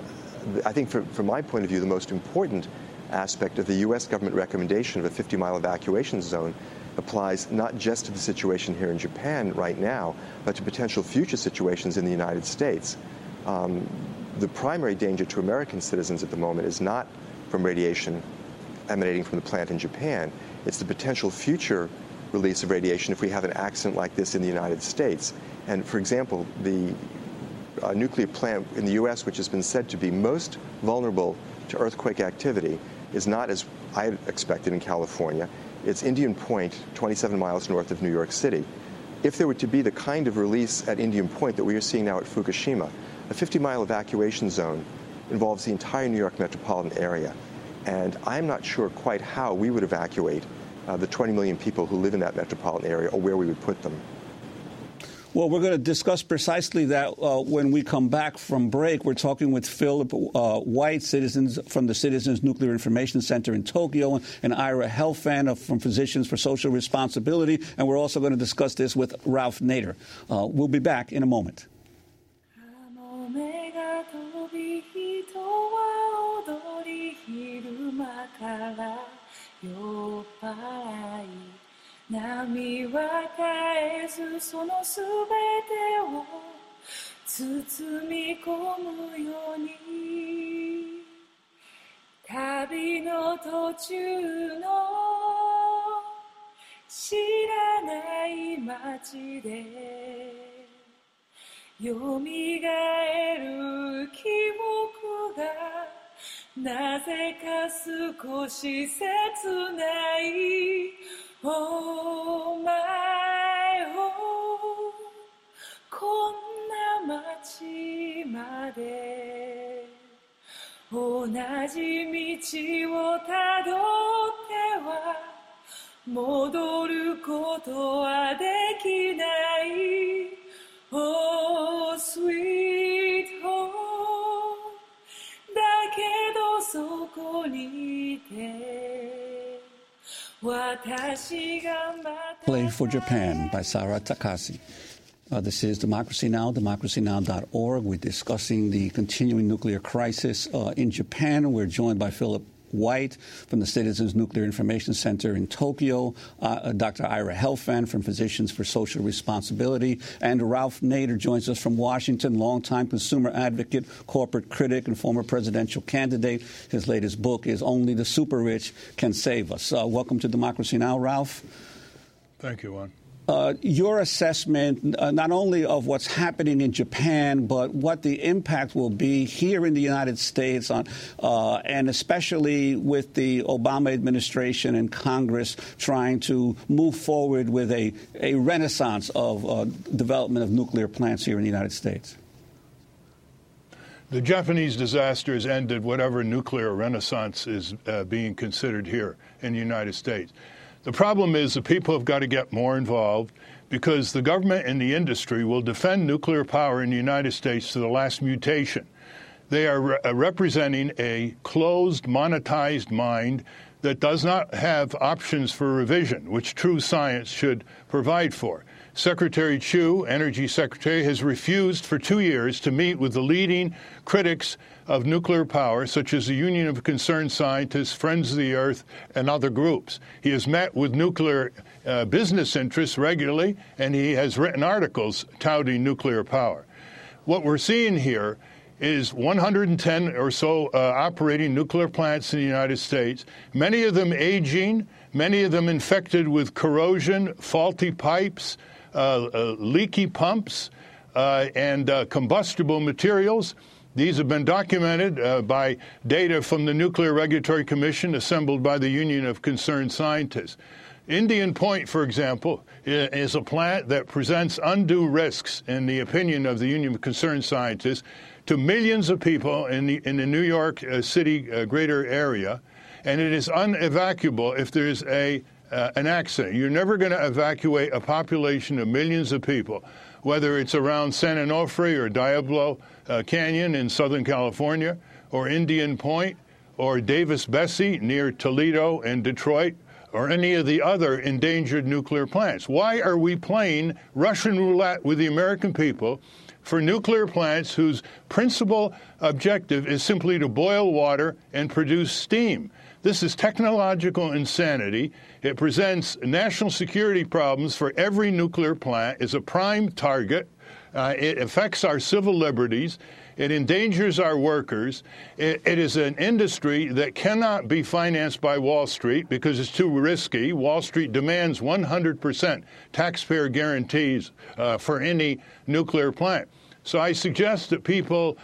I think from, from my point of view, the most important aspect of the U.S. government recommendation of a 50 mile evacuation zone applies not just to the situation here in Japan right now, but to potential future situations in the United States. Um, the primary danger to American citizens at the moment is not from radiation emanating from the plant in Japan, it's the potential future release of radiation if we have an accident like this in the United States. And for example, the uh, nuclear plant in the U.S., which has been said to be most vulnerable to earthquake activity, is not as I expected in California. It's Indian Point, 27 miles north of New York City. if there were to be the kind of release at Indian Point that we are seeing now at Fukushima, a 50 mile evacuation zone involves the entire New York metropolitan area. And I'm not sure quite how we would evacuate uh, the 20 million people who live in that metropolitan area or where we would put them. Well, we're going to discuss precisely that uh, when we come back from break. We're talking with Philip uh, White, citizens from the Citizens Nuclear Information Center in Tokyo, and Ira Helfand from Physicians for Social Responsibility. And we're also going to discuss this with Ralph Nader. Uh, we'll be back in a moment. 波は絶えずそのすべてを包み込むように旅の途中の知らない街でよみがえる記憶がなぜか少し切ない。Oh my oh こんな街まで。同じ道をたどっては戻ることは Play for Japan by Sarah Takashi. Uh, this is Democracy Now!, democracynow.org. We're discussing the continuing nuclear crisis uh, in Japan. We're joined by Philip White from the Citizens Nuclear Information Center in Tokyo, uh, Dr. Ira Helfand from Physicians for Social Responsibility, and Ralph Nader joins us from Washington, longtime consumer advocate, corporate critic, and former presidential candidate. His latest book is Only the Super Rich Can Save Us. Uh, welcome to Democracy Now!, Ralph. Thank you, Juan. Uh, your assessment uh, not only of what's happening in Japan, but what the impact will be here in the United States, on, uh, and especially with the Obama administration and Congress trying to move forward with a, a renaissance of uh, development of nuclear plants here in the United States. The Japanese disaster has ended whatever nuclear renaissance is uh, being considered here in the United States. The problem is the people have got to get more involved because the government and the industry will defend nuclear power in the United States to the last mutation. They are re- uh, representing a closed, monetized mind that does not have options for revision, which true science should provide for. Secretary Chu, Energy Secretary, has refused for two years to meet with the leading critics of nuclear power, such as the Union of Concerned Scientists, Friends of the Earth, and other groups. He has met with nuclear uh, business interests regularly, and he has written articles touting nuclear power. What we're seeing here is 110 or so uh, operating nuclear plants in the United States, many of them aging, many of them infected with corrosion, faulty pipes, uh, uh leaky pumps, uh, and uh, combustible materials. These have been documented uh, by data from the Nuclear Regulatory Commission assembled by the Union of Concerned Scientists. Indian Point, for example, is a plant that presents undue risks, in the opinion of the Union of Concerned Scientists, to millions of people in the, in the New York uh, City uh, greater area, and it is unevacuable if there's a uh, an accident. You're never going to evacuate a population of millions of people, whether it's around San Onofre or Diablo uh, Canyon in Southern California, or Indian Point, or Davis-Besse near Toledo and Detroit, or any of the other endangered nuclear plants. Why are we playing Russian roulette with the American people for nuclear plants whose principal objective is simply to boil water and produce steam? This is technological insanity. It presents national security problems for every nuclear plant, is a prime target uh, it affects our civil liberties. It endangers our workers. It, it is an industry that cannot be financed by Wall Street because it's too risky. Wall Street demands 100% taxpayer guarantees uh, for any nuclear plant. So I suggest that people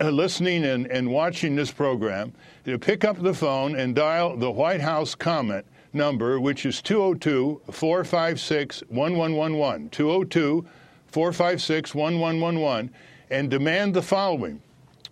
uh, listening and, and watching this program to pick up the phone and dial the White House comment number, which is 202 456 1111. 202 456 1111, and demand the following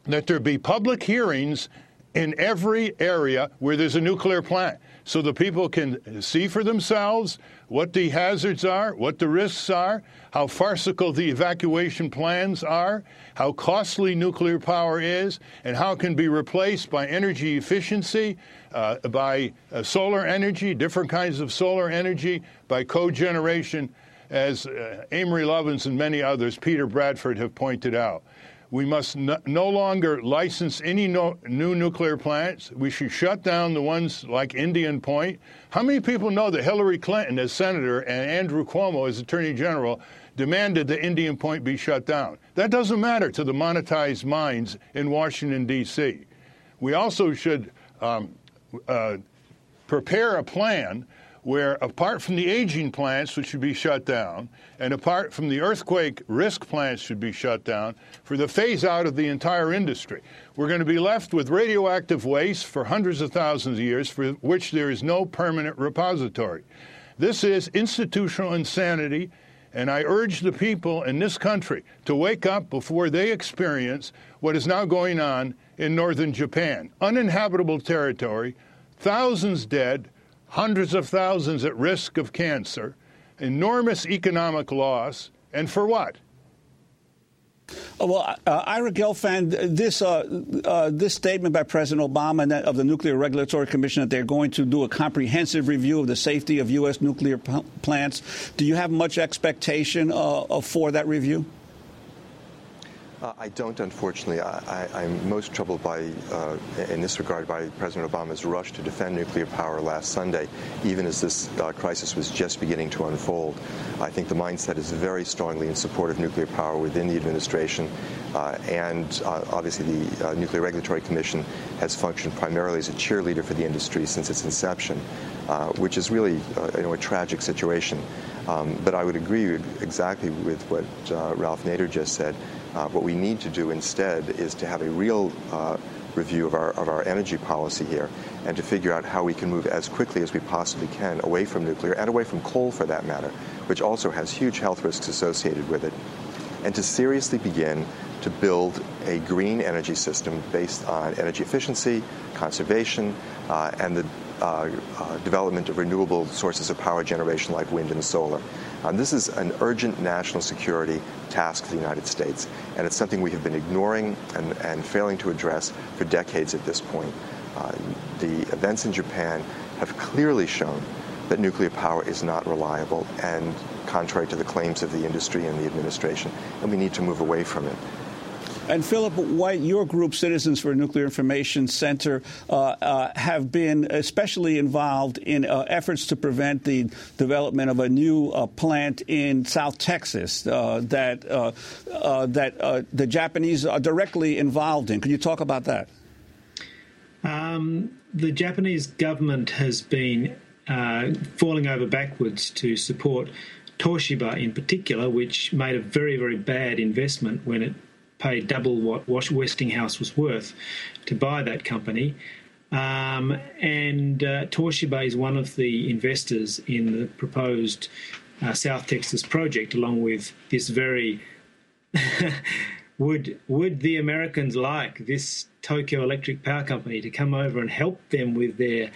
that there be public hearings in every area where there's a nuclear plant so the people can see for themselves what the hazards are, what the risks are, how farcical the evacuation plans are, how costly nuclear power is, and how it can be replaced by energy efficiency, uh, by uh, solar energy, different kinds of solar energy, by cogeneration, as uh, Amory Lovins and many others, Peter Bradford, have pointed out. We must no, no longer license any no, new nuclear plants. We should shut down the ones like Indian Point. How many people know that Hillary Clinton, as senator, and Andrew Cuomo, as attorney general, demanded that Indian Point be shut down? That doesn't matter to the monetized minds in Washington, D.C. We also should um, uh, prepare a plan where, apart from the aging plants, which should be shut down, and apart from the earthquake risk plants should be shut down, for the phase out of the entire industry. We're going to be left with radioactive waste for hundreds of thousands of years for which there is no permanent repository. This is institutional insanity, and I urge the people in this country to wake up before they experience what is now going on in northern Japan uninhabitable territory, thousands dead hundreds of thousands at risk of cancer, enormous economic loss, and for what? Uh, well, uh, Ira Helfand, this uh, uh, this statement by President Obama of the Nuclear Regulatory Commission that they're going to do a comprehensive review of the safety of U.S. nuclear p- plants. Do you have much expectation uh, for that review? Uh, I don't, unfortunately. I, am most troubled by, uh, in this regard, by President Obama's rush to defend nuclear power last Sunday, even as this uh, crisis was just beginning to unfold. I think the mindset is very strongly in support of nuclear power within the administration, uh, and uh, obviously the uh, Nuclear Regulatory Commission has functioned primarily as a cheerleader for the industry since its inception, which is really you know, a tragic situation. Um, but I would agree exactly with what Ralph Nader just said. Uh, what we need to do instead is to have a real uh, review of our, of our energy policy here and to figure out how we can move as quickly as we possibly can away from nuclear and away from coal for that matter, which also has huge health risks associated with it, and to seriously begin to build a green energy system based on energy efficiency, conservation, uh, and the uh, uh, development of renewable sources of power generation like wind and solar. Um, this is an urgent national security task for the United States, and it's something we have been ignoring and, and failing to address for decades at this point. Uh, the events in Japan have clearly shown that nuclear power is not reliable and contrary to the claims of the industry and the administration, and we need to move away from it. And Philip White, your group, Citizens for Nuclear Information Center, uh, uh, have been especially involved in uh, efforts to prevent the development of a new uh, plant in South Texas uh, that uh, that the Japanese are directly involved in. Can you talk about that? Um, the Japanese government has been falling over backwards to support Toshiba in particular, which made a very, very bad investment when it paid double what Westinghouse was worth to buy that company. Um, and uh, Toshiba is one of the investors in the proposed uh, South Texas project, along with this very. would would the Americans like this Tokyo Electric Power Company to come over and help them with their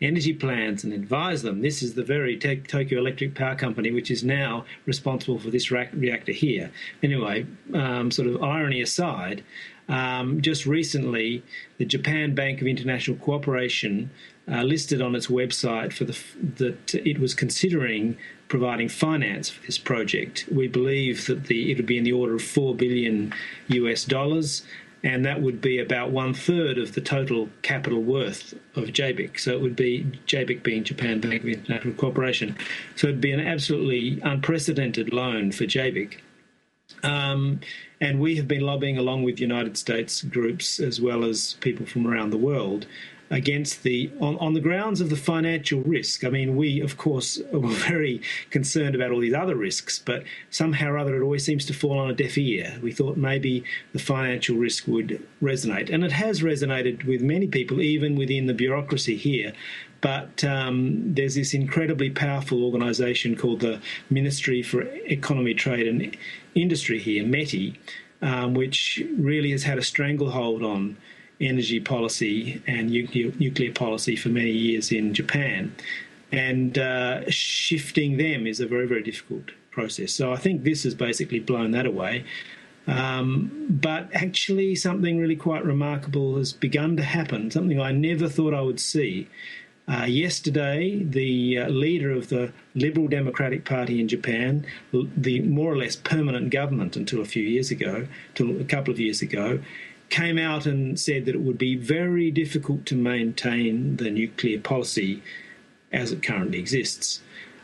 energy plans and advise them. This is the very Tokyo Electric Power Company, which is now responsible for this reactor here. Anyway, um, sort of irony aside, um, just recently, the Japan Bank of International Cooperation uh, listed on its website for the that it was considering providing finance for this project. We believe that the it would be in the order of four billion US dollars and that would be about one third of the total capital worth of JBIC. So it would be JBIC being Japan Bank of International Cooperation. So it'd be an absolutely unprecedented loan for JBIC. Um, and we have been lobbying along with United States groups as well as people from around the world against the on, on the grounds of the financial risk. I mean, we of course were very concerned about all these other risks, but somehow or other it always seems to fall on a deaf ear. We thought maybe the financial risk would resonate, and it has resonated with many people, even within the bureaucracy here. But um, there's this incredibly powerful organisation called the Ministry for Economy, Trade and Industry here, METI, um, which really has had a stranglehold on energy policy and nuclear, policy for many years in Japan. And uh, shifting them is a very, very difficult process. So I think this has basically blown that away. Um, but actually, something really quite remarkable has begun to happen, something I never thought I would see. Uh, yesterday, the uh, leader of the Liberal Democratic Party in Japan, the more or less permanent government until a few years ago, till a couple of years ago, came out and said that it would be very difficult to maintain the nuclear policy as it currently exists.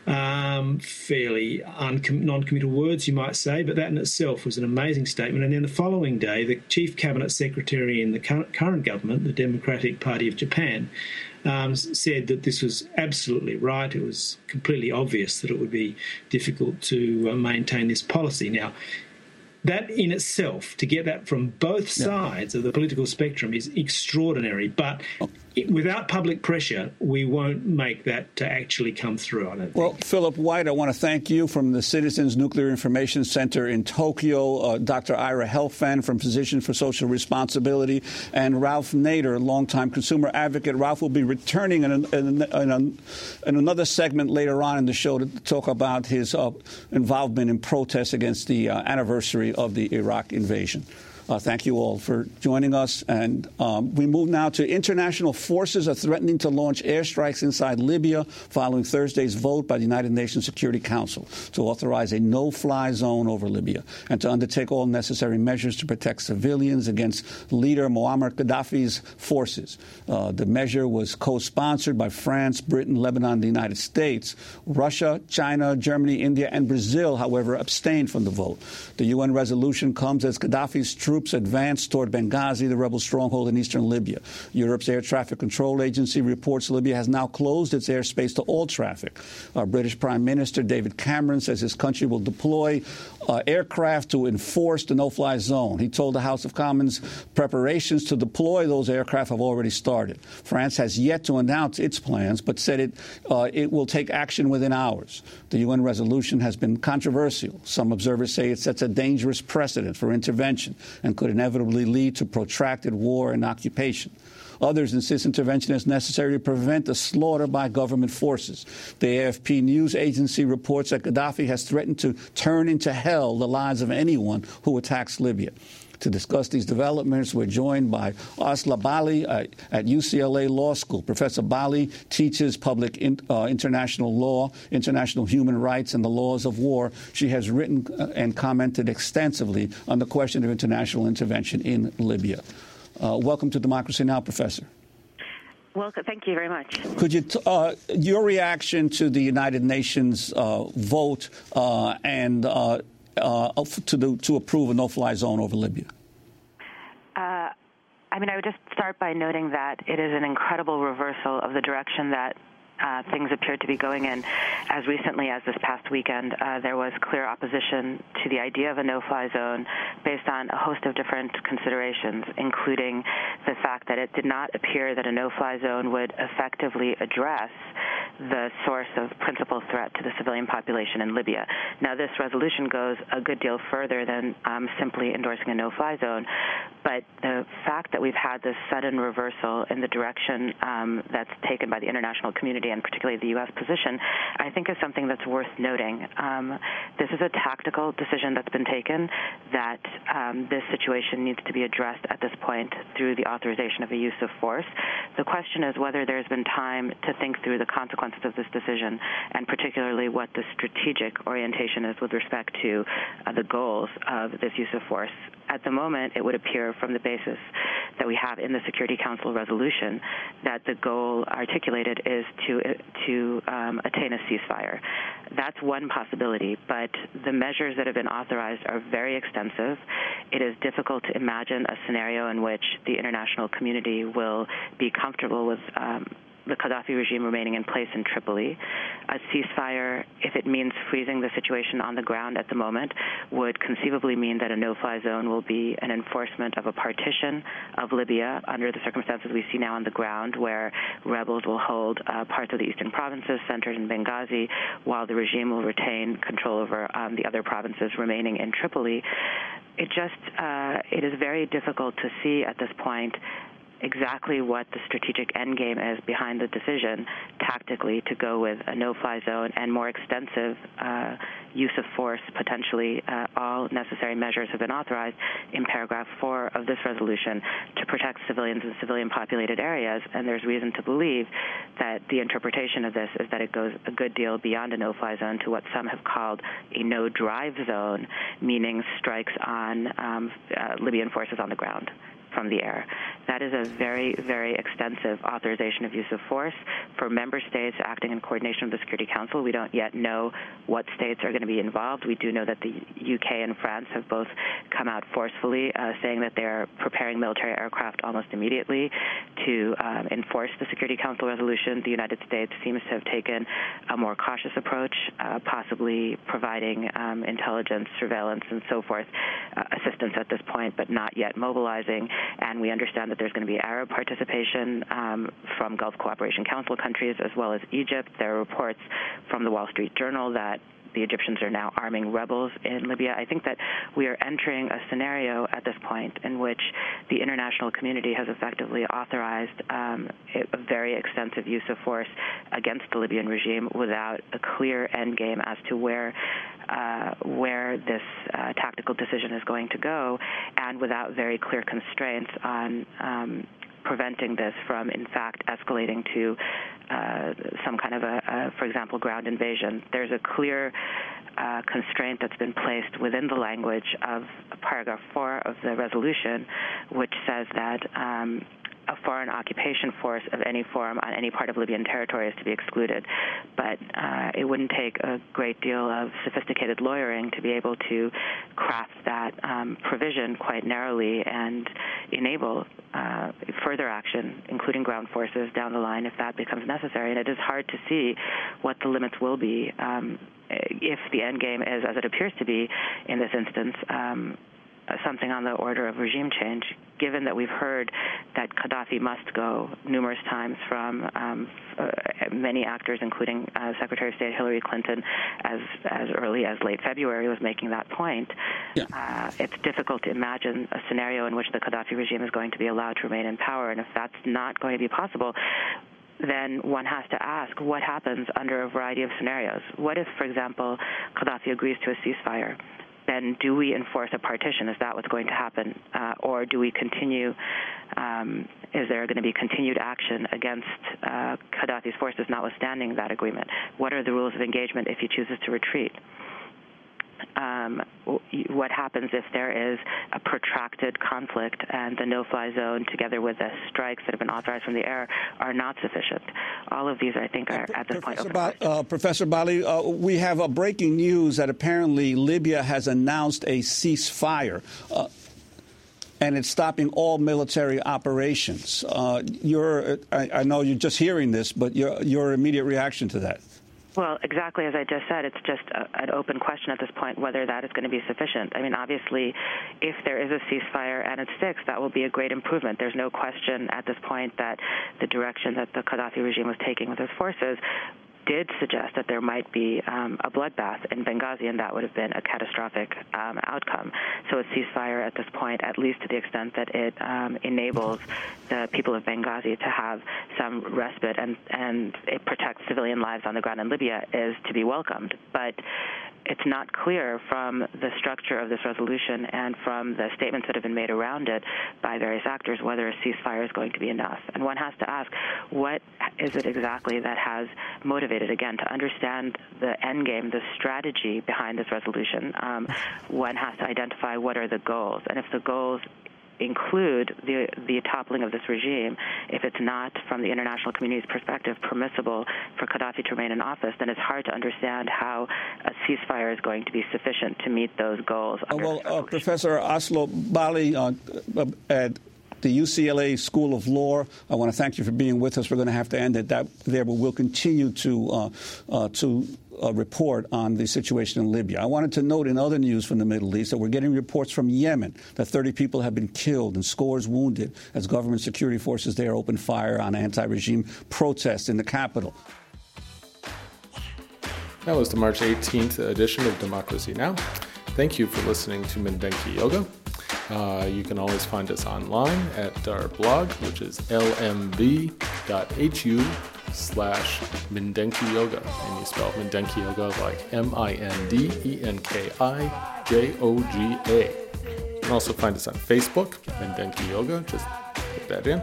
Um, fairly non committal words, you might say, but that in itself was an amazing statement. And then the following day, the chief cabinet secretary in the current government, the Democratic Party of Japan, um, said that this was absolutely right. It was completely obvious that it would be difficult to uh, maintain this policy. Now, that in itself, to get that from both sides of the political spectrum, is extraordinary. But it, without public pressure, we won't make that to actually come through. I don't well. Philip White, I want to thank you from the Citizens Nuclear Information Center in Tokyo, uh, Dr. Ira Helfand from Physicians for Social Responsibility, and Ralph Nader, longtime consumer advocate. Ralph will be returning in, in, in, in another segment later on in the show to talk about his uh, involvement in protests against the uh, anniversary of the Iraq invasion. Uh, thank you all for joining us. And um, we move now to international forces are threatening to launch airstrikes inside Libya following Thursday's vote by the United Nations Security Council to authorize a no fly zone over Libya and to undertake all necessary measures to protect civilians against leader Muammar Gaddafi's forces. Uh, the measure was co sponsored by France, Britain, Lebanon, the United States. Russia, China, Germany, India, and Brazil, however, abstained from the vote. The UN resolution comes as Gaddafi's troops troops advanced toward Benghazi, the rebel stronghold in eastern Libya. Europe's Air Traffic Control Agency reports Libya has now closed its airspace to all traffic. Our British Prime Minister David Cameron says his country will deploy uh, aircraft to enforce the no-fly zone. He told the House of Commons preparations to deploy those aircraft have already started. France has yet to announce its plans, but said it uh, it will take action within hours. The UN resolution has been controversial. Some observers say it sets a dangerous precedent for intervention and could inevitably lead to protracted war and occupation. Others insist intervention is necessary to prevent the slaughter by government forces. The AFP news agency reports that Gaddafi has threatened to turn into hell the lives of anyone who attacks Libya. To discuss these developments, we're joined by Asli Bali uh, at UCLA Law School. Professor Bali teaches public in, uh, international law, international human rights, and the laws of war. She has written uh, and commented extensively on the question of international intervention in Libya. Uh, welcome to Democracy Now!, Professor. Welcome. Thank you very much. Could you, t- uh, your reaction to the United Nations uh, vote uh, and uh, to, the, to approve a no-fly zone over Libya? Uh, I mean, I would just start by noting that it is an incredible reversal of the direction that uh, things appeared to be going in. As recently as this past weekend, uh, there was clear opposition to the idea of a no-fly zone based on a host of different considerations, including the fact that it did not appear that a no-fly zone would effectively address the source of principal threat to the civilian population in Libya. Now, this resolution goes a good deal further than um, simply endorsing a no-fly zone, but the fact that we've had this sudden reversal in the direction um, that's taken by the international community and particularly the U.S. position, I think is something that's worth noting. Um, this is a tactical decision that's been taken that um, this situation needs to be addressed at this point through the authorization of a use of force. The question is whether there's been time to think through the consequences of this decision and particularly what the strategic orientation is with respect to uh, the goals of this use of force at the moment, it would appear from the basis that we have in the Security Council resolution that the goal articulated is to to um, attain a ceasefire. That's one possibility, but the measures that have been authorized are very extensive. It is difficult to imagine a scenario in which the international community will be comfortable with um, the Gaddafi regime remaining in place in Tripoli. A ceasefire, if it means freezing the situation on the ground at the moment, would conceivably mean that a no-fly zone will be an enforcement of a partition of Libya under the circumstances we see now on the ground, where rebels will hold uh, parts of the eastern provinces centered in Benghazi, while the regime will retain control over um, the other provinces remaining in Tripoli. It just uh, it is very difficult to see at this point exactly what the strategic endgame is behind the decision tactically to go with a no-fly zone and more extensive uh, use of force. Potentially, uh, all necessary measures have been authorized in paragraph four of this resolution to protect civilians in civilian-populated areas. And there's reason to believe that the interpretation of this is that it goes a good deal beyond a no-fly zone to what some have called a no-drive zone, meaning strikes on um, uh, Libyan forces on the ground from the air. That is a very, very extensive authorization of use of force for member states acting in coordination with the Security Council. We don't yet know what states are going to be involved. We do know that the UK and France have both come out forcefully uh, saying that they're preparing military aircraft almost immediately to um, enforce the Security Council resolution. The United States seems to have taken a more cautious approach, uh, possibly providing um, intelligence, surveillance, and so forth uh, assistance at this point, but not yet mobilizing and we understand that there's going to be Arab participation um, from Gulf Cooperation Council countries as well as Egypt. There are reports from the Wall Street Journal that the Egyptians are now arming rebels in Libya. I think that we are entering a scenario at this point in which the international community has effectively authorized um, a very extensive use of force against the Libyan regime without a clear end game as to where uh, where this uh, tactical decision is going to go, and without very clear constraints on um, preventing this from, in fact, escalating to uh, some kind of a, a, for example, ground invasion. There's a clear uh, constraint that's been placed within the language of paragraph four of the resolution, which says that. Um, a foreign occupation force of any form on any part of Libyan territory is to be excluded. But uh, it wouldn't take a great deal of sophisticated lawyering to be able to craft that um, provision quite narrowly and enable uh, further action, including ground forces, down the line if that becomes necessary. And it is hard to see what the limits will be um, if the end game is, as it appears to be in this instance, um, something on the order of regime change, given that we've heard that Gaddafi must go numerous times from um, uh, many actors, including uh, Secretary of State Hillary Clinton, as as early as late February, was making that point. Yeah. Uh, it's difficult to imagine a scenario in which the Gaddafi regime is going to be allowed to remain in power, and if that's not going to be possible, then one has to ask what happens under a variety of scenarios. What if, for example, Gaddafi agrees to a ceasefire? Then do we enforce a partition? Is that what's going to happen? Uh, or do we continue? Um, is there going to be continued action against uh, Gaddafi's forces, notwithstanding that agreement? What are the rules of engagement if he chooses to retreat? Um, what happens if there is a protracted conflict and the no-fly zone, together with the strikes that have been authorized from the air, are not sufficient. All of these, I think, are at this Professor point. Ba- uh, Professor Bali, uh, we have a breaking news that apparently Libya has announced a ceasefire. Uh, and it's stopping all military operations. Uh, your, I, I know you're just hearing this, but your, your immediate reaction to that? Well, exactly as I just said, it's just a, an open question at this point whether that is going to be sufficient. I mean, obviously, if there is a ceasefire and it sticks, that will be a great improvement. There's no question at this point that the direction that the Gaddafi regime was taking with its forces did suggest that there might be um, a bloodbath in Benghazi, and that would have been a catastrophic um, outcome. So a ceasefire at this point, at least to the extent that it um, enables the people of Benghazi to have some respite and, and it protects civilian lives on the ground in Libya, is to be welcomed. But it's not clear from the structure of this resolution and from the statements that have been made around it by various actors whether a ceasefire is going to be enough. And one has to ask, what is it exactly that has motivated, again, to understand the end game, the strategy behind this resolution? Um, one has to identify what are the goals. And if the goals include the the toppling of this regime, if it's not from the international community's perspective permissible for Gaddafi to remain in office, then it's hard to understand how a ceasefire is going to be sufficient to meet those goals. Uh, well, uh, Professor Asli Bali uh, at the UCLA School of Law. I want to thank you for being with us. We're going to have to end it that there, but we'll continue to uh, uh, to uh, report on the situation in Libya. I wanted to note in other news from the Middle East that we're getting reports from Yemen that 30 people have been killed and scores wounded as government security forces there open fire on anti-regime protests in the capital. That was the March 18th edition of Democracy Now! Thank you for listening to Mindenki Joga. Uh, you can always find us online at our blog, which is lmv.hu slash Mindenki Joga. And you spell Mindenki Joga like M I N D E N K I J O G A. You can also find us on Facebook, Mindenki Joga. Just put that in.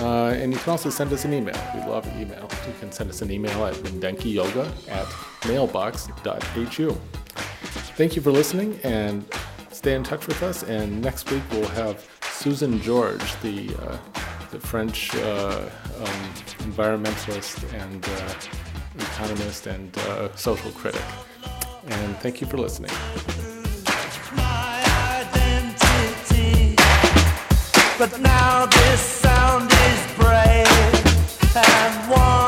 Uh, and you can also send us an email. We love email. You can send us an email at mindenkijoga at mailbox.hu. Thank you for listening and stay in touch with us. And next week we'll have Susan George, the uh, the French uh, um, environmentalist and uh, economist and uh, social critic. And thank you for listening. But now this sound is brave and wants